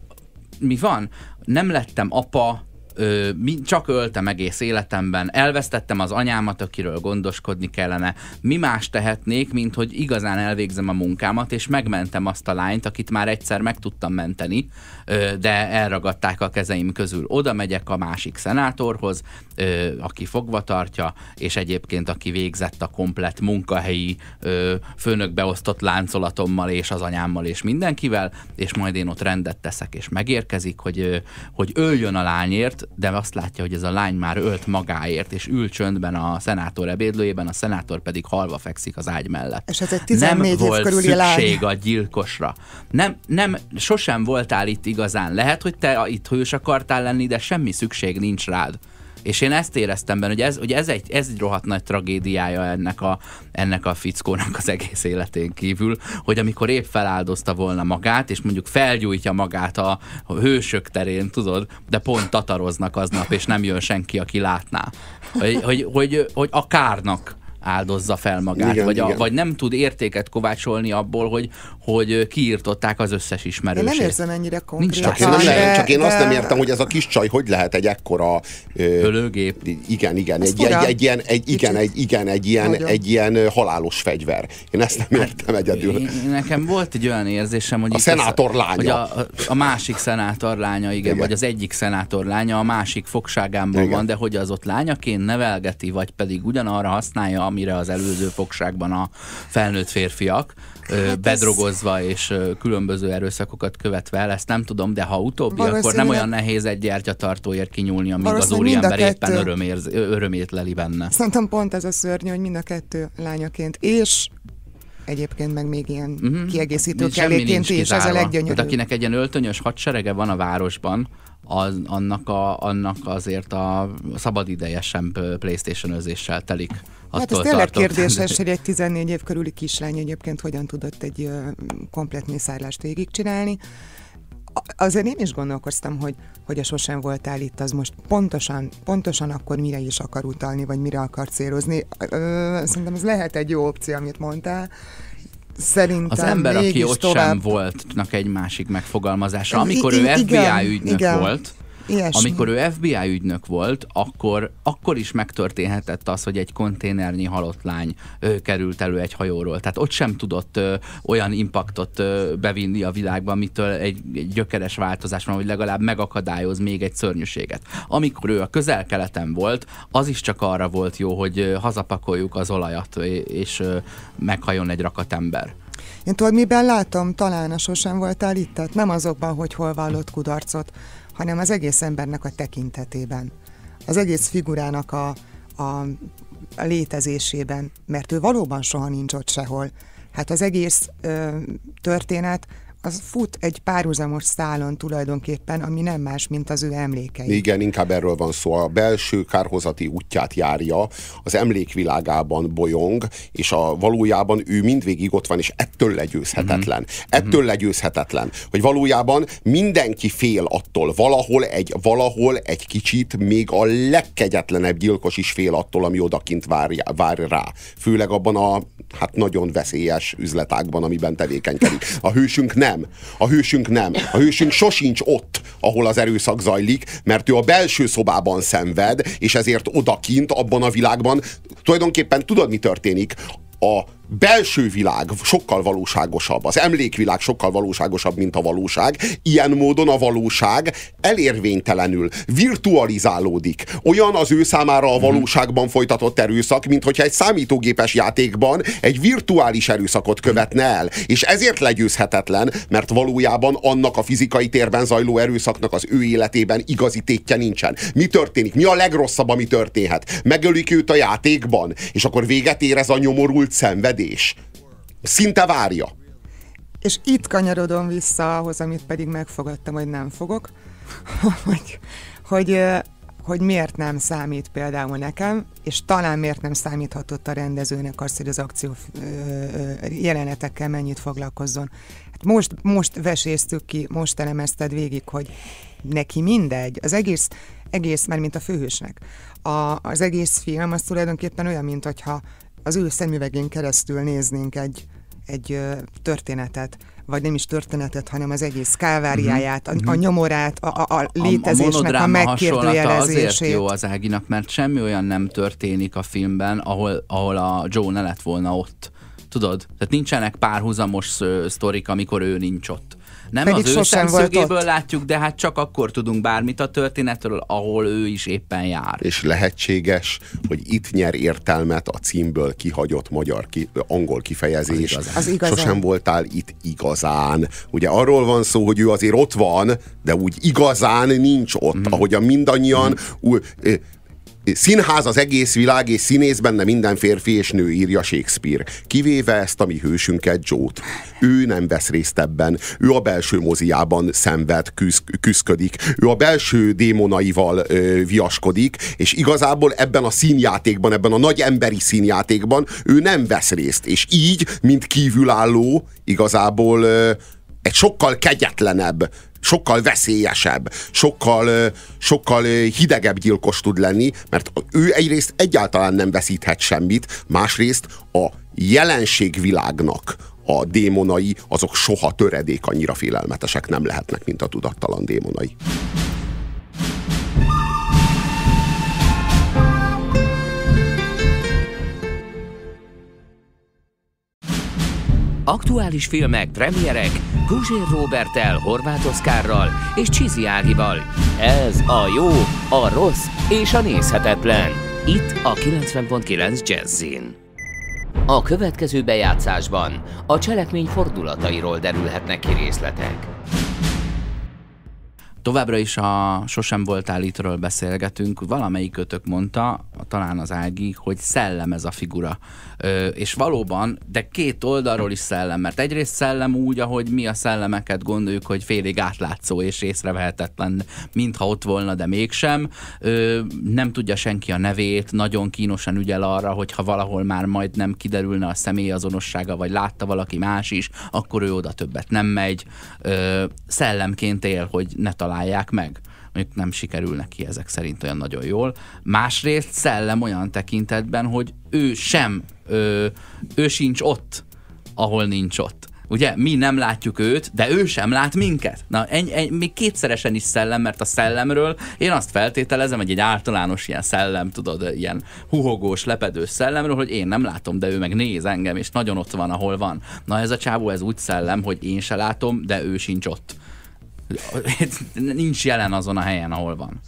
mi van? Nem lettem apa, ö, csak öltem egész életemben, elvesztettem az anyámat, akiről gondoskodni kellene. Mi más tehetnék, mint hogy igazán elvégzem a munkámat, és megmentem azt a lányt, akit már egyszer meg tudtam menteni, ö, de elragadták a kezeim közül. Oda megyek a másik szenátorhoz, ö, aki fogva tartja, és egyébként aki végzett a komplet munkahelyi ö, főnökbeosztott láncolatommal, és az anyámmal, és mindenkivel, és majd én ott rendet teszek, és megérkezik, hogy, ö, hogy öljön a lányért, de azt látja, hogy ez a lány már ölt magáért, és ül csöndben a szenátor ebédlőjében, a szenátor pedig halva fekszik az ágy mellett. És ez egy 14 nem volt szükség lány. a gyilkosra. Nem, nem, sosem voltál itt igazán. Lehet, hogy te itt hős akartál lenni, de semmi szükség nincs rád. És én ezt éreztem benne, hogy ez, hogy ez, egy, ez egy rohadt nagy tragédiája ennek a, ennek a fickónak az egész életén kívül, hogy amikor épp feláldozta volna magát, és mondjuk felgyújtja magát a, a hősök terén, tudod, de pont tataroznak aznap, és nem jön senki, aki látná. Hogy, hogy, hogy, hogy a kárnak áldozza fel magát, igen, vagy, a, igen. vagy nem tud értéket kovácsolni abból, hogy, hogy kiírtották az összes ismerősét. Én nem érzem ennyire konkrét. Csak, én, nem csak én de... azt nem értem, hogy ez a kis csaj hogy lehet egy ekkora... Ölőgép. Igen, igen, egy, egy, egy, ilyen, egy, igen, egy, igen, egy ilyen, egy ilyen halálos fegyver. Én ezt nem értem egyedül. Én, nekem volt egy olyan érzésem, hogy... A szenátor lánya. Hogy a, a, a másik szenátor lánya, igen, igen, vagy az egyik szenátor lánya a másik fogságámból igen. van, de hogy az ott lányaként nevelgeti, vagy pedig ugyanarra használja, amire az előző fogságban a felnőtt férfiak, hát bedrogozva ez... és különböző erőszakokat követve el, ezt nem tudom, de ha utóbbi, akkor nem olyan nehéz egy gyertyatartóért kinyúlni, amíg az úriember éppen örömérz, örömét leli benne. Szerintem pont ez a szörnyű, hogy mind a kettő lányaként és egyébként meg még ilyen uh-huh. kiegészítő kelléként is, ez a leggyönyörűbb. Tehát akinek egy ilyen öltönyös hadserege van a városban, az, annak, a, annak azért a szabadideje sem Playstation-özéssel telik. Hát ez tényleg kérdéses, hogy egy 14 év körüli kislány egyébként hogyan tudott egy komplet mészárlást végigcsinálni. Azért én is gondolkoztam, hogy, hogy a sosem voltál itt, az most pontosan, pontosan akkor mire is akar utalni, vagy mire akar célozni. Ö, szerintem ez lehet egy jó opció, amit mondtál. Szerintem Az ember, aki ott tovább... sem voltnak egy másik megfogalmazása. Amikor I- ő FBI igen, ügynök igen. volt, Ilyesmi. Amikor ő FBI ügynök volt, akkor, akkor is megtörténhetett az, hogy egy konténernyi halott lány ö, került elő egy hajóról. Tehát ott sem tudott ö, olyan impaktot ö, bevinni a világba, amitől egy, egy gyökeres változás van, hogy legalább megakadályoz még egy szörnyűséget. Amikor ő a közel-keleten volt, az is csak arra volt jó, hogy ö, hazapakoljuk az olajat, és ö, meghajon egy rakat ember. Én tudod, miben látom? Talán a sosem voltál itt, tehát nem azokban, hogy hol vallott kudarcot, hanem az egész embernek a tekintetében, az egész figurának a, a, a létezésében, mert ő valóban soha nincs ott sehol. Hát az egész ö, történet az fut egy párhuzamos szálon tulajdonképpen, ami nem más, mint az ő emlékei. Igen, inkább erről van szó. A belső kárhozati útját járja, az emlékvilágában bolyong, és a valójában ő mindvégig ott van, és ettől legyőzhetetlen. Mm-hmm. Ettől mm-hmm. legyőzhetetlen, hogy valójában mindenki fél attól, valahol egy, valahol egy kicsit még a legkegyetlenebb gyilkos is fél attól, ami odakint vár, vár rá. Főleg abban a hát nagyon veszélyes üzletákban, amiben tevékenykedik. A hősünk nem nem. A hősünk nem. A hősünk sosincs ott, ahol az erőszak zajlik, mert ő a belső szobában szenved, és ezért odakint, abban a világban tulajdonképpen tudod, mi történik? A belső világ sokkal valóságosabb, az emlékvilág sokkal valóságosabb, mint a valóság. Ilyen módon a valóság elérvénytelenül, virtualizálódik. Olyan az ő számára a valóságban folytatott erőszak, mint hogyha egy számítógépes játékban egy virtuális erőszakot követne el. És ezért legyőzhetetlen, mert valójában annak a fizikai térben zajló erőszaknak az ő életében igazi tétje nincsen. Mi történik? Mi a legrosszabb, ami történhet? Megölik őt a játékban, és akkor véget ér ez a nyomorult szenved szenvedés. Szinte várja. És itt kanyarodom vissza ahhoz, amit pedig megfogadtam, hogy nem fogok, hogy, hogy, hogy miért nem számít például nekem, és talán miért nem számíthatott a rendezőnek azt, hogy az akció jelenetekkel mennyit foglalkozzon. Hát most, most veséztük ki, most elemezted végig, hogy neki mindegy, az egész, egész, mert mint a főhősnek. A, az egész film az tulajdonképpen olyan, mint hogyha az ő szemüvegén keresztül néznénk egy, egy történetet, vagy nem is történetet, hanem az egész káváriáját, a, a mhm. nyomorát, a, a, a létezésnek a, a megkérdőjelezését. azért jó az Áginak, mert semmi olyan nem történik a filmben, ahol, ahol a Joe ne lett volna ott. Tudod? Tehát nincsenek párhuzamos sztorik, amikor ő nincs ott. Nem Pedig az ő szemszögéből látjuk, de hát csak akkor tudunk bármit a történetről, ahol ő is éppen jár. És lehetséges, hogy itt nyer értelmet a címből kihagyott magyar, ki, angol kifejezés. Az igazán. Az igazán. Sosem voltál itt igazán. Ugye arról van szó, hogy ő azért ott van, de úgy igazán nincs ott, mm. ahogyan mindannyian mm. Ú, Színház az egész világ, és színész benne minden férfi és nő, írja Shakespeare. Kivéve ezt a mi hősünket, Joe-t. Ő nem vesz részt ebben. Ő a belső moziában szenved, küzd, küzdködik. Ő a belső démonaival ö, viaskodik, és igazából ebben a színjátékban, ebben a nagy emberi színjátékban ő nem vesz részt. És így, mint kívülálló, igazából ö, egy sokkal kegyetlenebb sokkal veszélyesebb, sokkal, sokkal hidegebb gyilkos tud lenni, mert ő egyrészt egyáltalán nem veszíthet semmit, másrészt a jelenségvilágnak a démonai, azok soha töredék annyira félelmetesek nem lehetnek, mint a tudattalan démonai. Aktuális filmek, premierek, Guzsér Robertel, Horváth Oszkárral és Csizi Ágival. Ez a jó, a rossz és a nézhetetlen. Itt a 90.9 Jazzin. A következő bejátszásban a cselekmény fordulatairól derülhetnek ki részletek. Továbbra is a Sosem voltál ittről beszélgetünk. Valamelyik kötök mondta, talán az Ági, hogy szellem ez a figura. Ö, és valóban, de két oldalról is szellem, mert egyrészt szellem úgy, ahogy mi a szellemeket gondoljuk, hogy félig átlátszó és észrevehetetlen, mintha ott volna, de mégsem. Ö, nem tudja senki a nevét, nagyon kínosan ügyel arra, hogyha valahol már majd nem kiderülne a személyazonossága, vagy látta valaki más is, akkor ő oda többet nem megy. Ö, szellemként él, hogy ne találják meg mondjuk nem sikerül neki ezek szerint olyan nagyon jól. Másrészt szellem olyan tekintetben, hogy ő sem, ő, ő sincs ott, ahol nincs ott. Ugye, mi nem látjuk őt, de ő sem lát minket. Na, eny, eny, még kétszeresen is szellem, mert a szellemről én azt feltételezem, hogy egy általános ilyen szellem, tudod, ilyen huhogós, lepedős szellemről, hogy én nem látom, de ő meg néz engem, és nagyon ott van, ahol van. Na, ez a csávó, ez úgy szellem, hogy én se látom, de ő sincs ott nincs jelen azon a helyen, ahol van.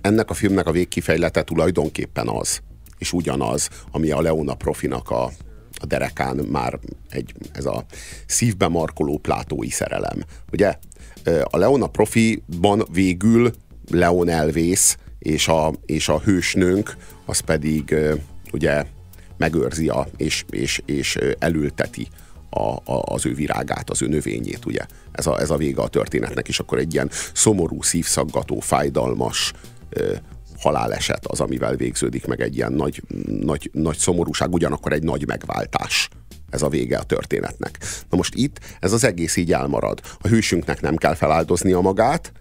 Ennek a filmnek a végkifejlete tulajdonképpen az, és ugyanaz, ami a Leona Profinak a, a derekán már egy, ez a szívbe markoló plátói szerelem. Ugye a Leona Profiban végül Leon elvész, és a, és a hősnőnk az pedig ugye megőrzi a, és, és, és elülteti a, a, az ő virágát, az ő növényét, ugye. Ez a, ez a vége a történetnek, és akkor egy ilyen szomorú, szívszaggató, fájdalmas ö, haláleset az, amivel végződik meg egy ilyen nagy, nagy, nagy szomorúság, ugyanakkor egy nagy megváltás ez a vége a történetnek. Na most itt ez az egész így elmarad. A hősünknek nem kell feláldoznia magát,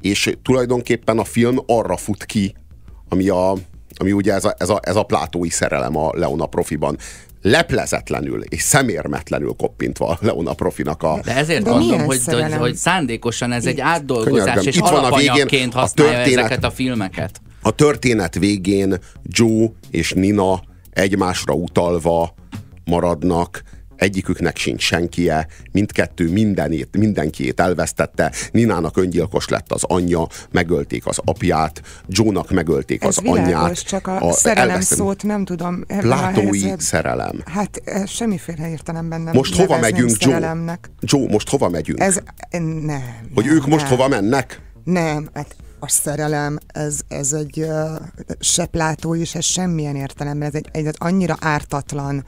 és tulajdonképpen a film arra fut ki, ami, a, ami ugye ez a, ez a, ez a plátói szerelem a Leona profiban leplezetlenül és szemérmetlenül koppintva Leona Profinak a... De ezért De mondom, hogy, hogy, hogy szándékosan ez Itt. egy átdolgozás, Könyörgöm. és Itt van a végén használja a történet, ezeket a filmeket. A történet végén Joe és Nina egymásra utalva maradnak, egyiküknek sincs senkie, mindkettő mindenét, mindenkiét elvesztette, Ninának öngyilkos lett az anyja, megölték az apját, Jónak megölték Ez az világos, anyját. csak a, a szerelem elvesztem. szót nem tudom. Plátói szerelem. Hát semmiféle értelemben nem Most hova megyünk, Joe? Joe, most hova megyünk? Ez nem. Hogy nem, ők most nem. hova mennek? Nem, hát a szerelem, ez, ez egy uh, se plátó is, ez semmilyen értelemben, ez egy, egy annyira ártatlan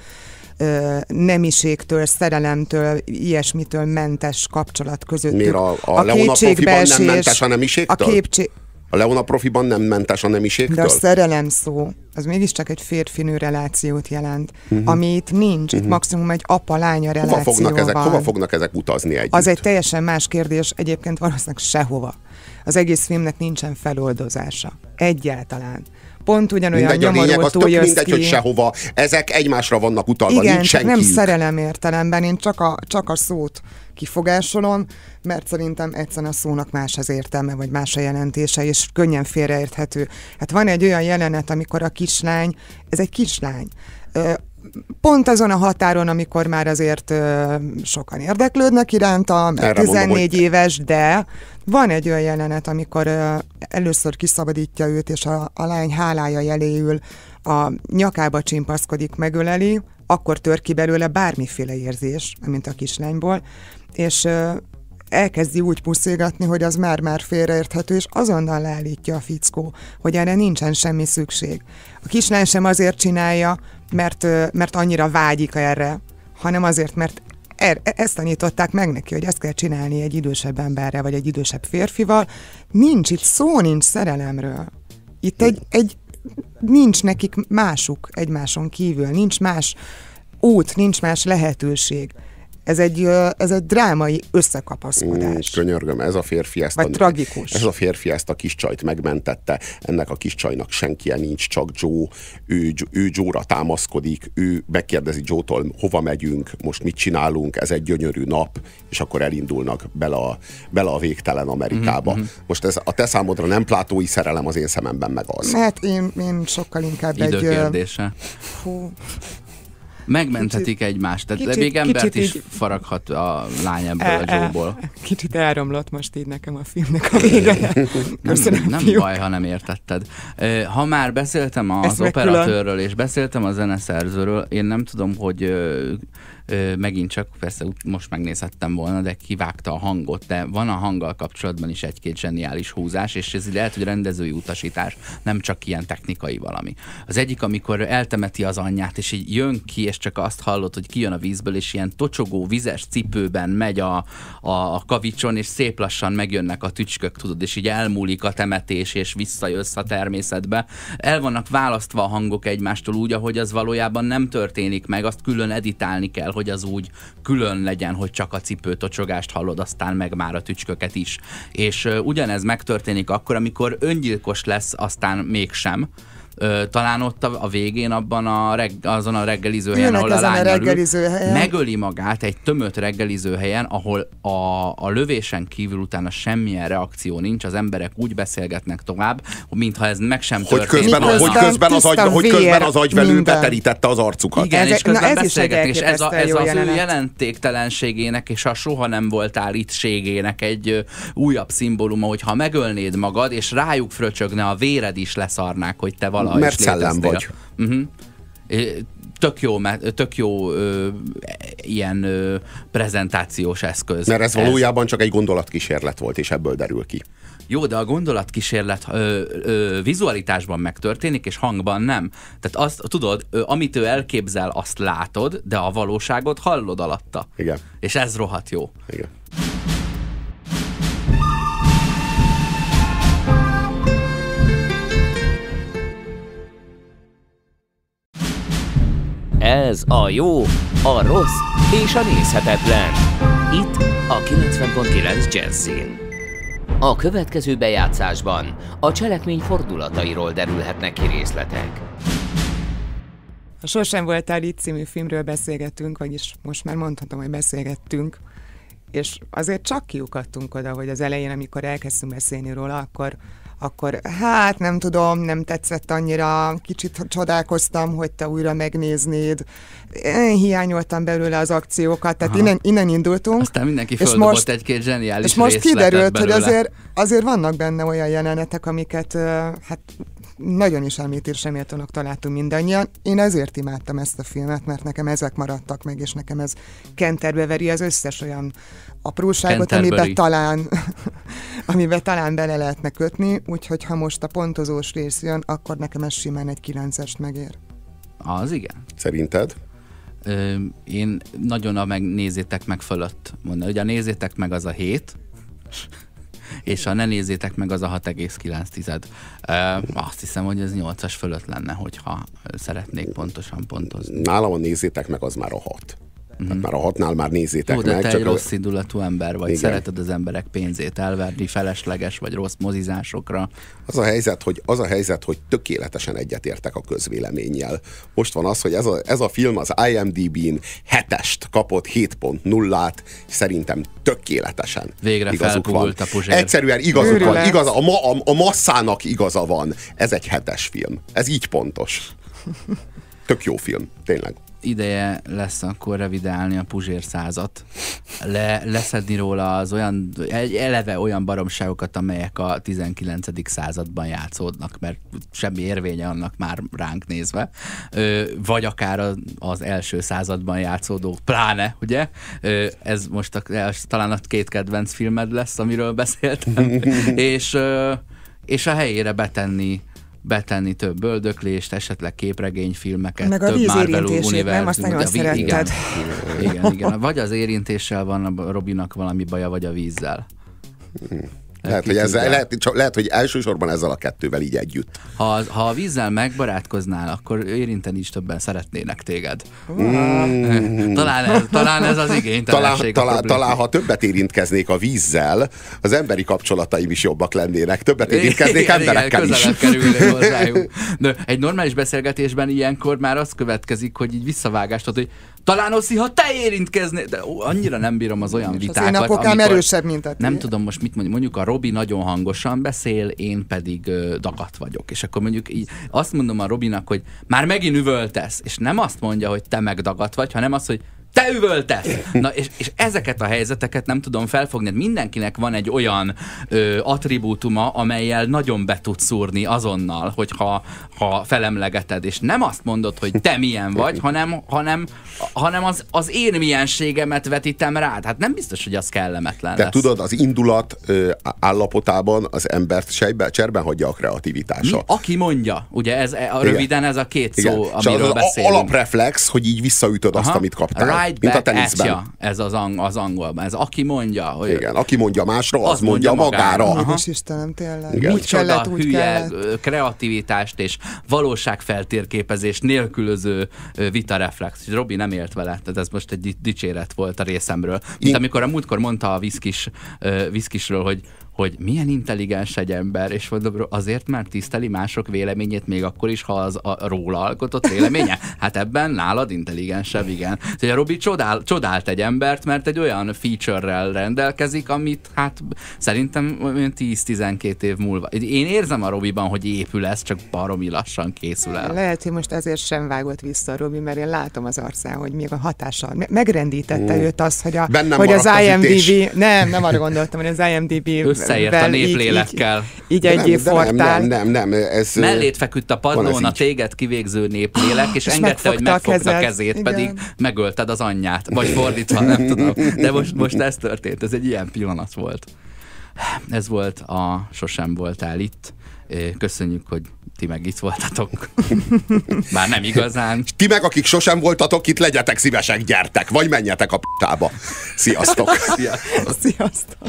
nemiségtől, szerelemtől, ilyesmitől mentes kapcsolat között. Miért a, a, a Leona profiban nem mentes a nemiségtől? A képcsé... A Leona profiban nem mentes a nemiségtől? De a szerelem szó, az mégiscsak egy férfinő relációt jelent, uh-huh. ami itt nincs, uh-huh. itt maximum egy apa-lánya reláció hova fognak, ezek, hova fognak ezek utazni együtt? Az egy teljesen más kérdés, egyébként valószínűleg sehova. Az egész filmnek nincsen feloldozása. Egyáltalán pont ugyanolyan mindegy, nyomorultól a lényeg, az tök mindegy, ki. hogy sehova. Ezek egymásra vannak utalva, Igen, nincs csak nem szerelem értelemben, én csak a, csak a szót kifogásolom, mert szerintem egyszerűen a szónak más az értelme, vagy más a jelentése, és könnyen félreérthető. Hát van egy olyan jelenet, amikor a kislány, ez egy kislány, pont azon a határon, amikor már azért ö, sokan érdeklődnek iránta, mert 14 mondom, hogy... éves, de van egy olyan jelenet, amikor ö, először kiszabadítja őt, és a, a lány hálája jeléül a nyakába csimpaszkodik, megöleli, akkor tör ki belőle bármiféle érzés, mint a kislányból, és ö, elkezdi úgy puszilgatni, hogy az már-már félreérthető, és azonnal leállítja a fickó, hogy erre nincsen semmi szükség. A kislány sem azért csinálja, mert, mert annyira vágyik erre, hanem azért, mert er, e, ezt tanították meg neki, hogy ezt kell csinálni egy idősebb emberrel, vagy egy idősebb férfival. Nincs itt szó, nincs szerelemről. Itt egy, egy nincs nekik másuk egymáson kívül, nincs más út, nincs más lehetőség. Ez egy, ez egy drámai összekapaszkodás. Mm, könyörgöm, ez a férfi ezt Vagy a, tragikus. Ez a férfi ezt a kis csajt megmentette, ennek a kis csajnak senkie nincs, csak Joe, ő, ő Joe-ra támaszkodik, ő megkérdezi Joe-tól, hova megyünk, most mit csinálunk, ez egy gyönyörű nap, és akkor elindulnak bele a, bele a végtelen Amerikába. Mm-hmm. Most ez a te számodra nem plátói szerelem az én szememben meg az. Hát én, én sokkal inkább Időkérdése. egy... Fú, Megmenthetik kicsit, egymást, tehát kicsit, még embert is így... faraghat a lány ebből e, a e, jóból. Kicsit elromlott most így nekem a filmnek a vége. nem, nem baj, ha nem értetted. Ha már beszéltem az operatőrről, és beszéltem a zeneszerzőről, én nem tudom, hogy megint csak persze most megnézhettem volna, de kivágta a hangot, de van a hanggal kapcsolatban is egy-két zseniális húzás, és ez lehet, hogy rendezői utasítás, nem csak ilyen technikai valami. Az egyik, amikor eltemeti az anyját, és így jön ki, és csak azt hallod, hogy kijön a vízből, és ilyen tocsogó, vizes cipőben megy a, a, a kavicson, és szép lassan megjönnek a tücskök, tudod, és így elmúlik a temetés, és visszajössz a természetbe. El vannak választva a hangok egymástól úgy, ahogy az valójában nem történik meg, azt külön editálni kell, hogy az úgy külön legyen, hogy csak a cipőtocsogást hallod, aztán meg már a tücsköket is. És ugyanez megtörténik akkor, amikor öngyilkos lesz, aztán mégsem, ö, talán ott a, a végén abban a reg, azon a reggeliző helyen, ahol a lány a reggeliző helyen. megöli magát egy tömött reggeliző helyen, ahol a, a lövésen kívül utána semmilyen reakció nincs, az emberek úgy beszélgetnek tovább, mintha ez meg sem hogy történt. Közben, hogy közben, az agy, hogy közben az agyvelő beterítette az arcukat. Igen, ez, és közben na, ez beszélgetnek, és ez, a, ez az jelenet. ő jelentéktelenségének és a soha nem voltál ittségének egy ö, újabb szimbóluma, hogy ha megölnéd magad, és rájuk fröcsögne a véred is leszarnák, hogy te valami vala Mert szellem vagy. Uh-huh. Tök jó, tök jó ö, ilyen ö, prezentációs eszköz. Mert ez valójában ez. csak egy gondolatkísérlet volt, és ebből derül ki. Jó, de a gondolatkísérlet ö, ö, vizualitásban megtörténik, és hangban nem. Tehát azt tudod, ö, amit ő elképzel, azt látod, de a valóságot hallod alatta. Igen. És ez rohadt jó. Igen. Ez a jó, a rossz és a nézhetetlen. Itt a 90.9 Jazzin. A következő bejátszásban a cselekmény fordulatairól derülhetnek ki részletek. A Sosem voltál itt című filmről beszélgettünk, vagyis most már mondhatom, hogy beszélgettünk, és azért csak kiukadtunk oda, hogy az elején, amikor elkezdtünk beszélni róla, akkor akkor hát nem tudom, nem tetszett annyira, kicsit csodálkoztam, hogy te újra megnéznéd. Én hiányoltam belőle az akciókat, tehát innen, innen indultunk. Aztán mindenki és most, egy-két zseniális És most kiderült, hogy azért, azért vannak benne olyan jelenetek, amiket hát nagyon is említésre méltónak találtunk mindannyian. Én ezért imádtam ezt a filmet, mert nekem ezek maradtak meg, és nekem ez kenterbe veri az összes olyan apróságot, amiben talán, amiben talán bele lehetne kötni, úgyhogy ha most a pontozós rész jön, akkor nekem ez simán egy kilencest megér. Az igen. Szerinted? Ö, én nagyon a megnézzétek meg fölött mondani. Ugye a nézzétek meg az a hét, és a ne nézzétek meg az a 6,9. Uh, azt hiszem, hogy ez 8-as fölött lenne, hogyha szeretnék pontosan pontozni. Nálam a nézzétek meg az már a 6. Mm-hmm. Tehát már a hatnál már nézzétek Jó, de meg. te csak egy rossz indulatú ember vagy, Igen. szereted az emberek pénzét elverni felesleges vagy rossz mozizásokra. Az a helyzet, hogy, az a helyzet, hogy tökéletesen egyetértek a közvéleménnyel. Most van az, hogy ez a, ez a film az IMDb-n hetest kapott 7.0-át, szerintem tökéletesen Végre igazuk van. a puzsér. Egyszerűen igazuk van, igaz, a, ma, a, a masszának igaza van. Ez egy hetes film. Ez így pontos. Tök jó film, tényleg ideje lesz akkor revidálni a Puzsér százat, le, leszedni róla az olyan, eleve olyan baromságokat, amelyek a 19. században játszódnak, mert semmi érvénye annak már ránk nézve, vagy akár az első században játszódó, pláne, ugye? Ez most a, talán a két kedvenc filmed lesz, amiről beszéltem, és, és a helyére betenni betenni több böldöklést, esetleg képregényfilmeket, Meg a több Marvel nem? Azt nagyon szeretted. Igen, igen, igen. Vagy az érintéssel van a Robinak valami baja, vagy a vízzel. Lehet, hogy ezzel, lehet, lehet, hogy elsősorban ezzel a kettővel így együtt. Ha, ha a vízzel megbarátkoznál, akkor érinteni is többen szeretnének téged. Mm. talán, ez, talán ez az igény. Talán, talán, talán, ha többet érintkeznék a vízzel, az emberi kapcsolataim is jobbak lennének. Többet érintkeznék igen, emberekkel igen, is. De egy normális beszélgetésben ilyenkor már az következik, hogy így visszavágást, hogy talán Oszi, ha te érintkeznél, de ó, annyira nem bírom az olyan vitákat. Az én apokám erősebb, mint a Nem tudom most mit mondjuk, mondjuk a Robi nagyon hangosan beszél, én pedig ö, dagat vagyok. És akkor mondjuk így azt mondom a Robinak, hogy már megint üvöltesz, és nem azt mondja, hogy te megdagat vagy, hanem azt, hogy te üvöltesz! Na, és, és ezeket a helyzeteket nem tudom felfogni. Mindenkinek van egy olyan ö, attribútuma, amelyel nagyon be tud szúrni azonnal, hogyha ha felemlegeted, és nem azt mondod, hogy te milyen vagy, hanem, hanem, hanem az, az én mienségemet vetítem rád. Hát nem biztos, hogy az kellemetlen De lesz. tudod, az indulat ö, állapotában az embert sejbe, cserben hagyja a kreativitása. Mi? Aki mondja, ugye ez a, röviden ez a két szó, Igen. amiről az beszélünk. alapreflex, hogy így visszaütöd Aha. azt, amit kaptál. Right mint a teniszben. At ez az, ang- az angolban. Ez aki mondja. Hogy Igen, aki mondja másra, az, az mondja, mondja magára. magára. Aha. Istenem, tényleg. Igen. Úgy kellett, úgy hülye kellett. kreativitást és valóságfeltérképezés nélkülöző vitareflex. Robi nem élt vele, tehát ez most egy dicséret volt a részemről. Mint Én... amikor a múltkor mondta a viszkis, viszkisről, hogy hogy milyen intelligens egy ember, és mondom, azért, mert tiszteli mások véleményét, még akkor is, ha az a róla alkotott véleménye. Hát ebben nálad intelligensebb, igen. Tehát a Robi csodál, csodált egy embert, mert egy olyan feature-rel rendelkezik, amit hát szerintem olyan 10-12 év múlva. Én érzem a Robiban, hogy épül ez, csak baromi lassan készül el. Lehet, hogy most ezért sem vágott vissza a Robi, mert én látom az arcán, hogy még a hatással megrendítette mm. őt az, hogy, a, hogy az IMDb, nem, nem arra gondoltam, hogy az IMDb összeért a néplélekkel. Így, így, így egy év nem, nem, nem, nem, ez... Mellét feküdt a padlón a téged kivégző néplélek, és, és engedte, hogy megfogta a kezét, Igen. pedig megölted az anyját. Vagy fordítva, nem tudom. De most, most ez történt, ez egy ilyen pillanat volt. Ez volt a Sosem voltál itt. Köszönjük, hogy ti meg itt voltatok. Bár nem igazán. Ti meg, akik sosem voltatok itt, legyetek szívesek, gyertek, vagy menjetek a p***ába. Sziasztok! Sziasztok! Sziasztok.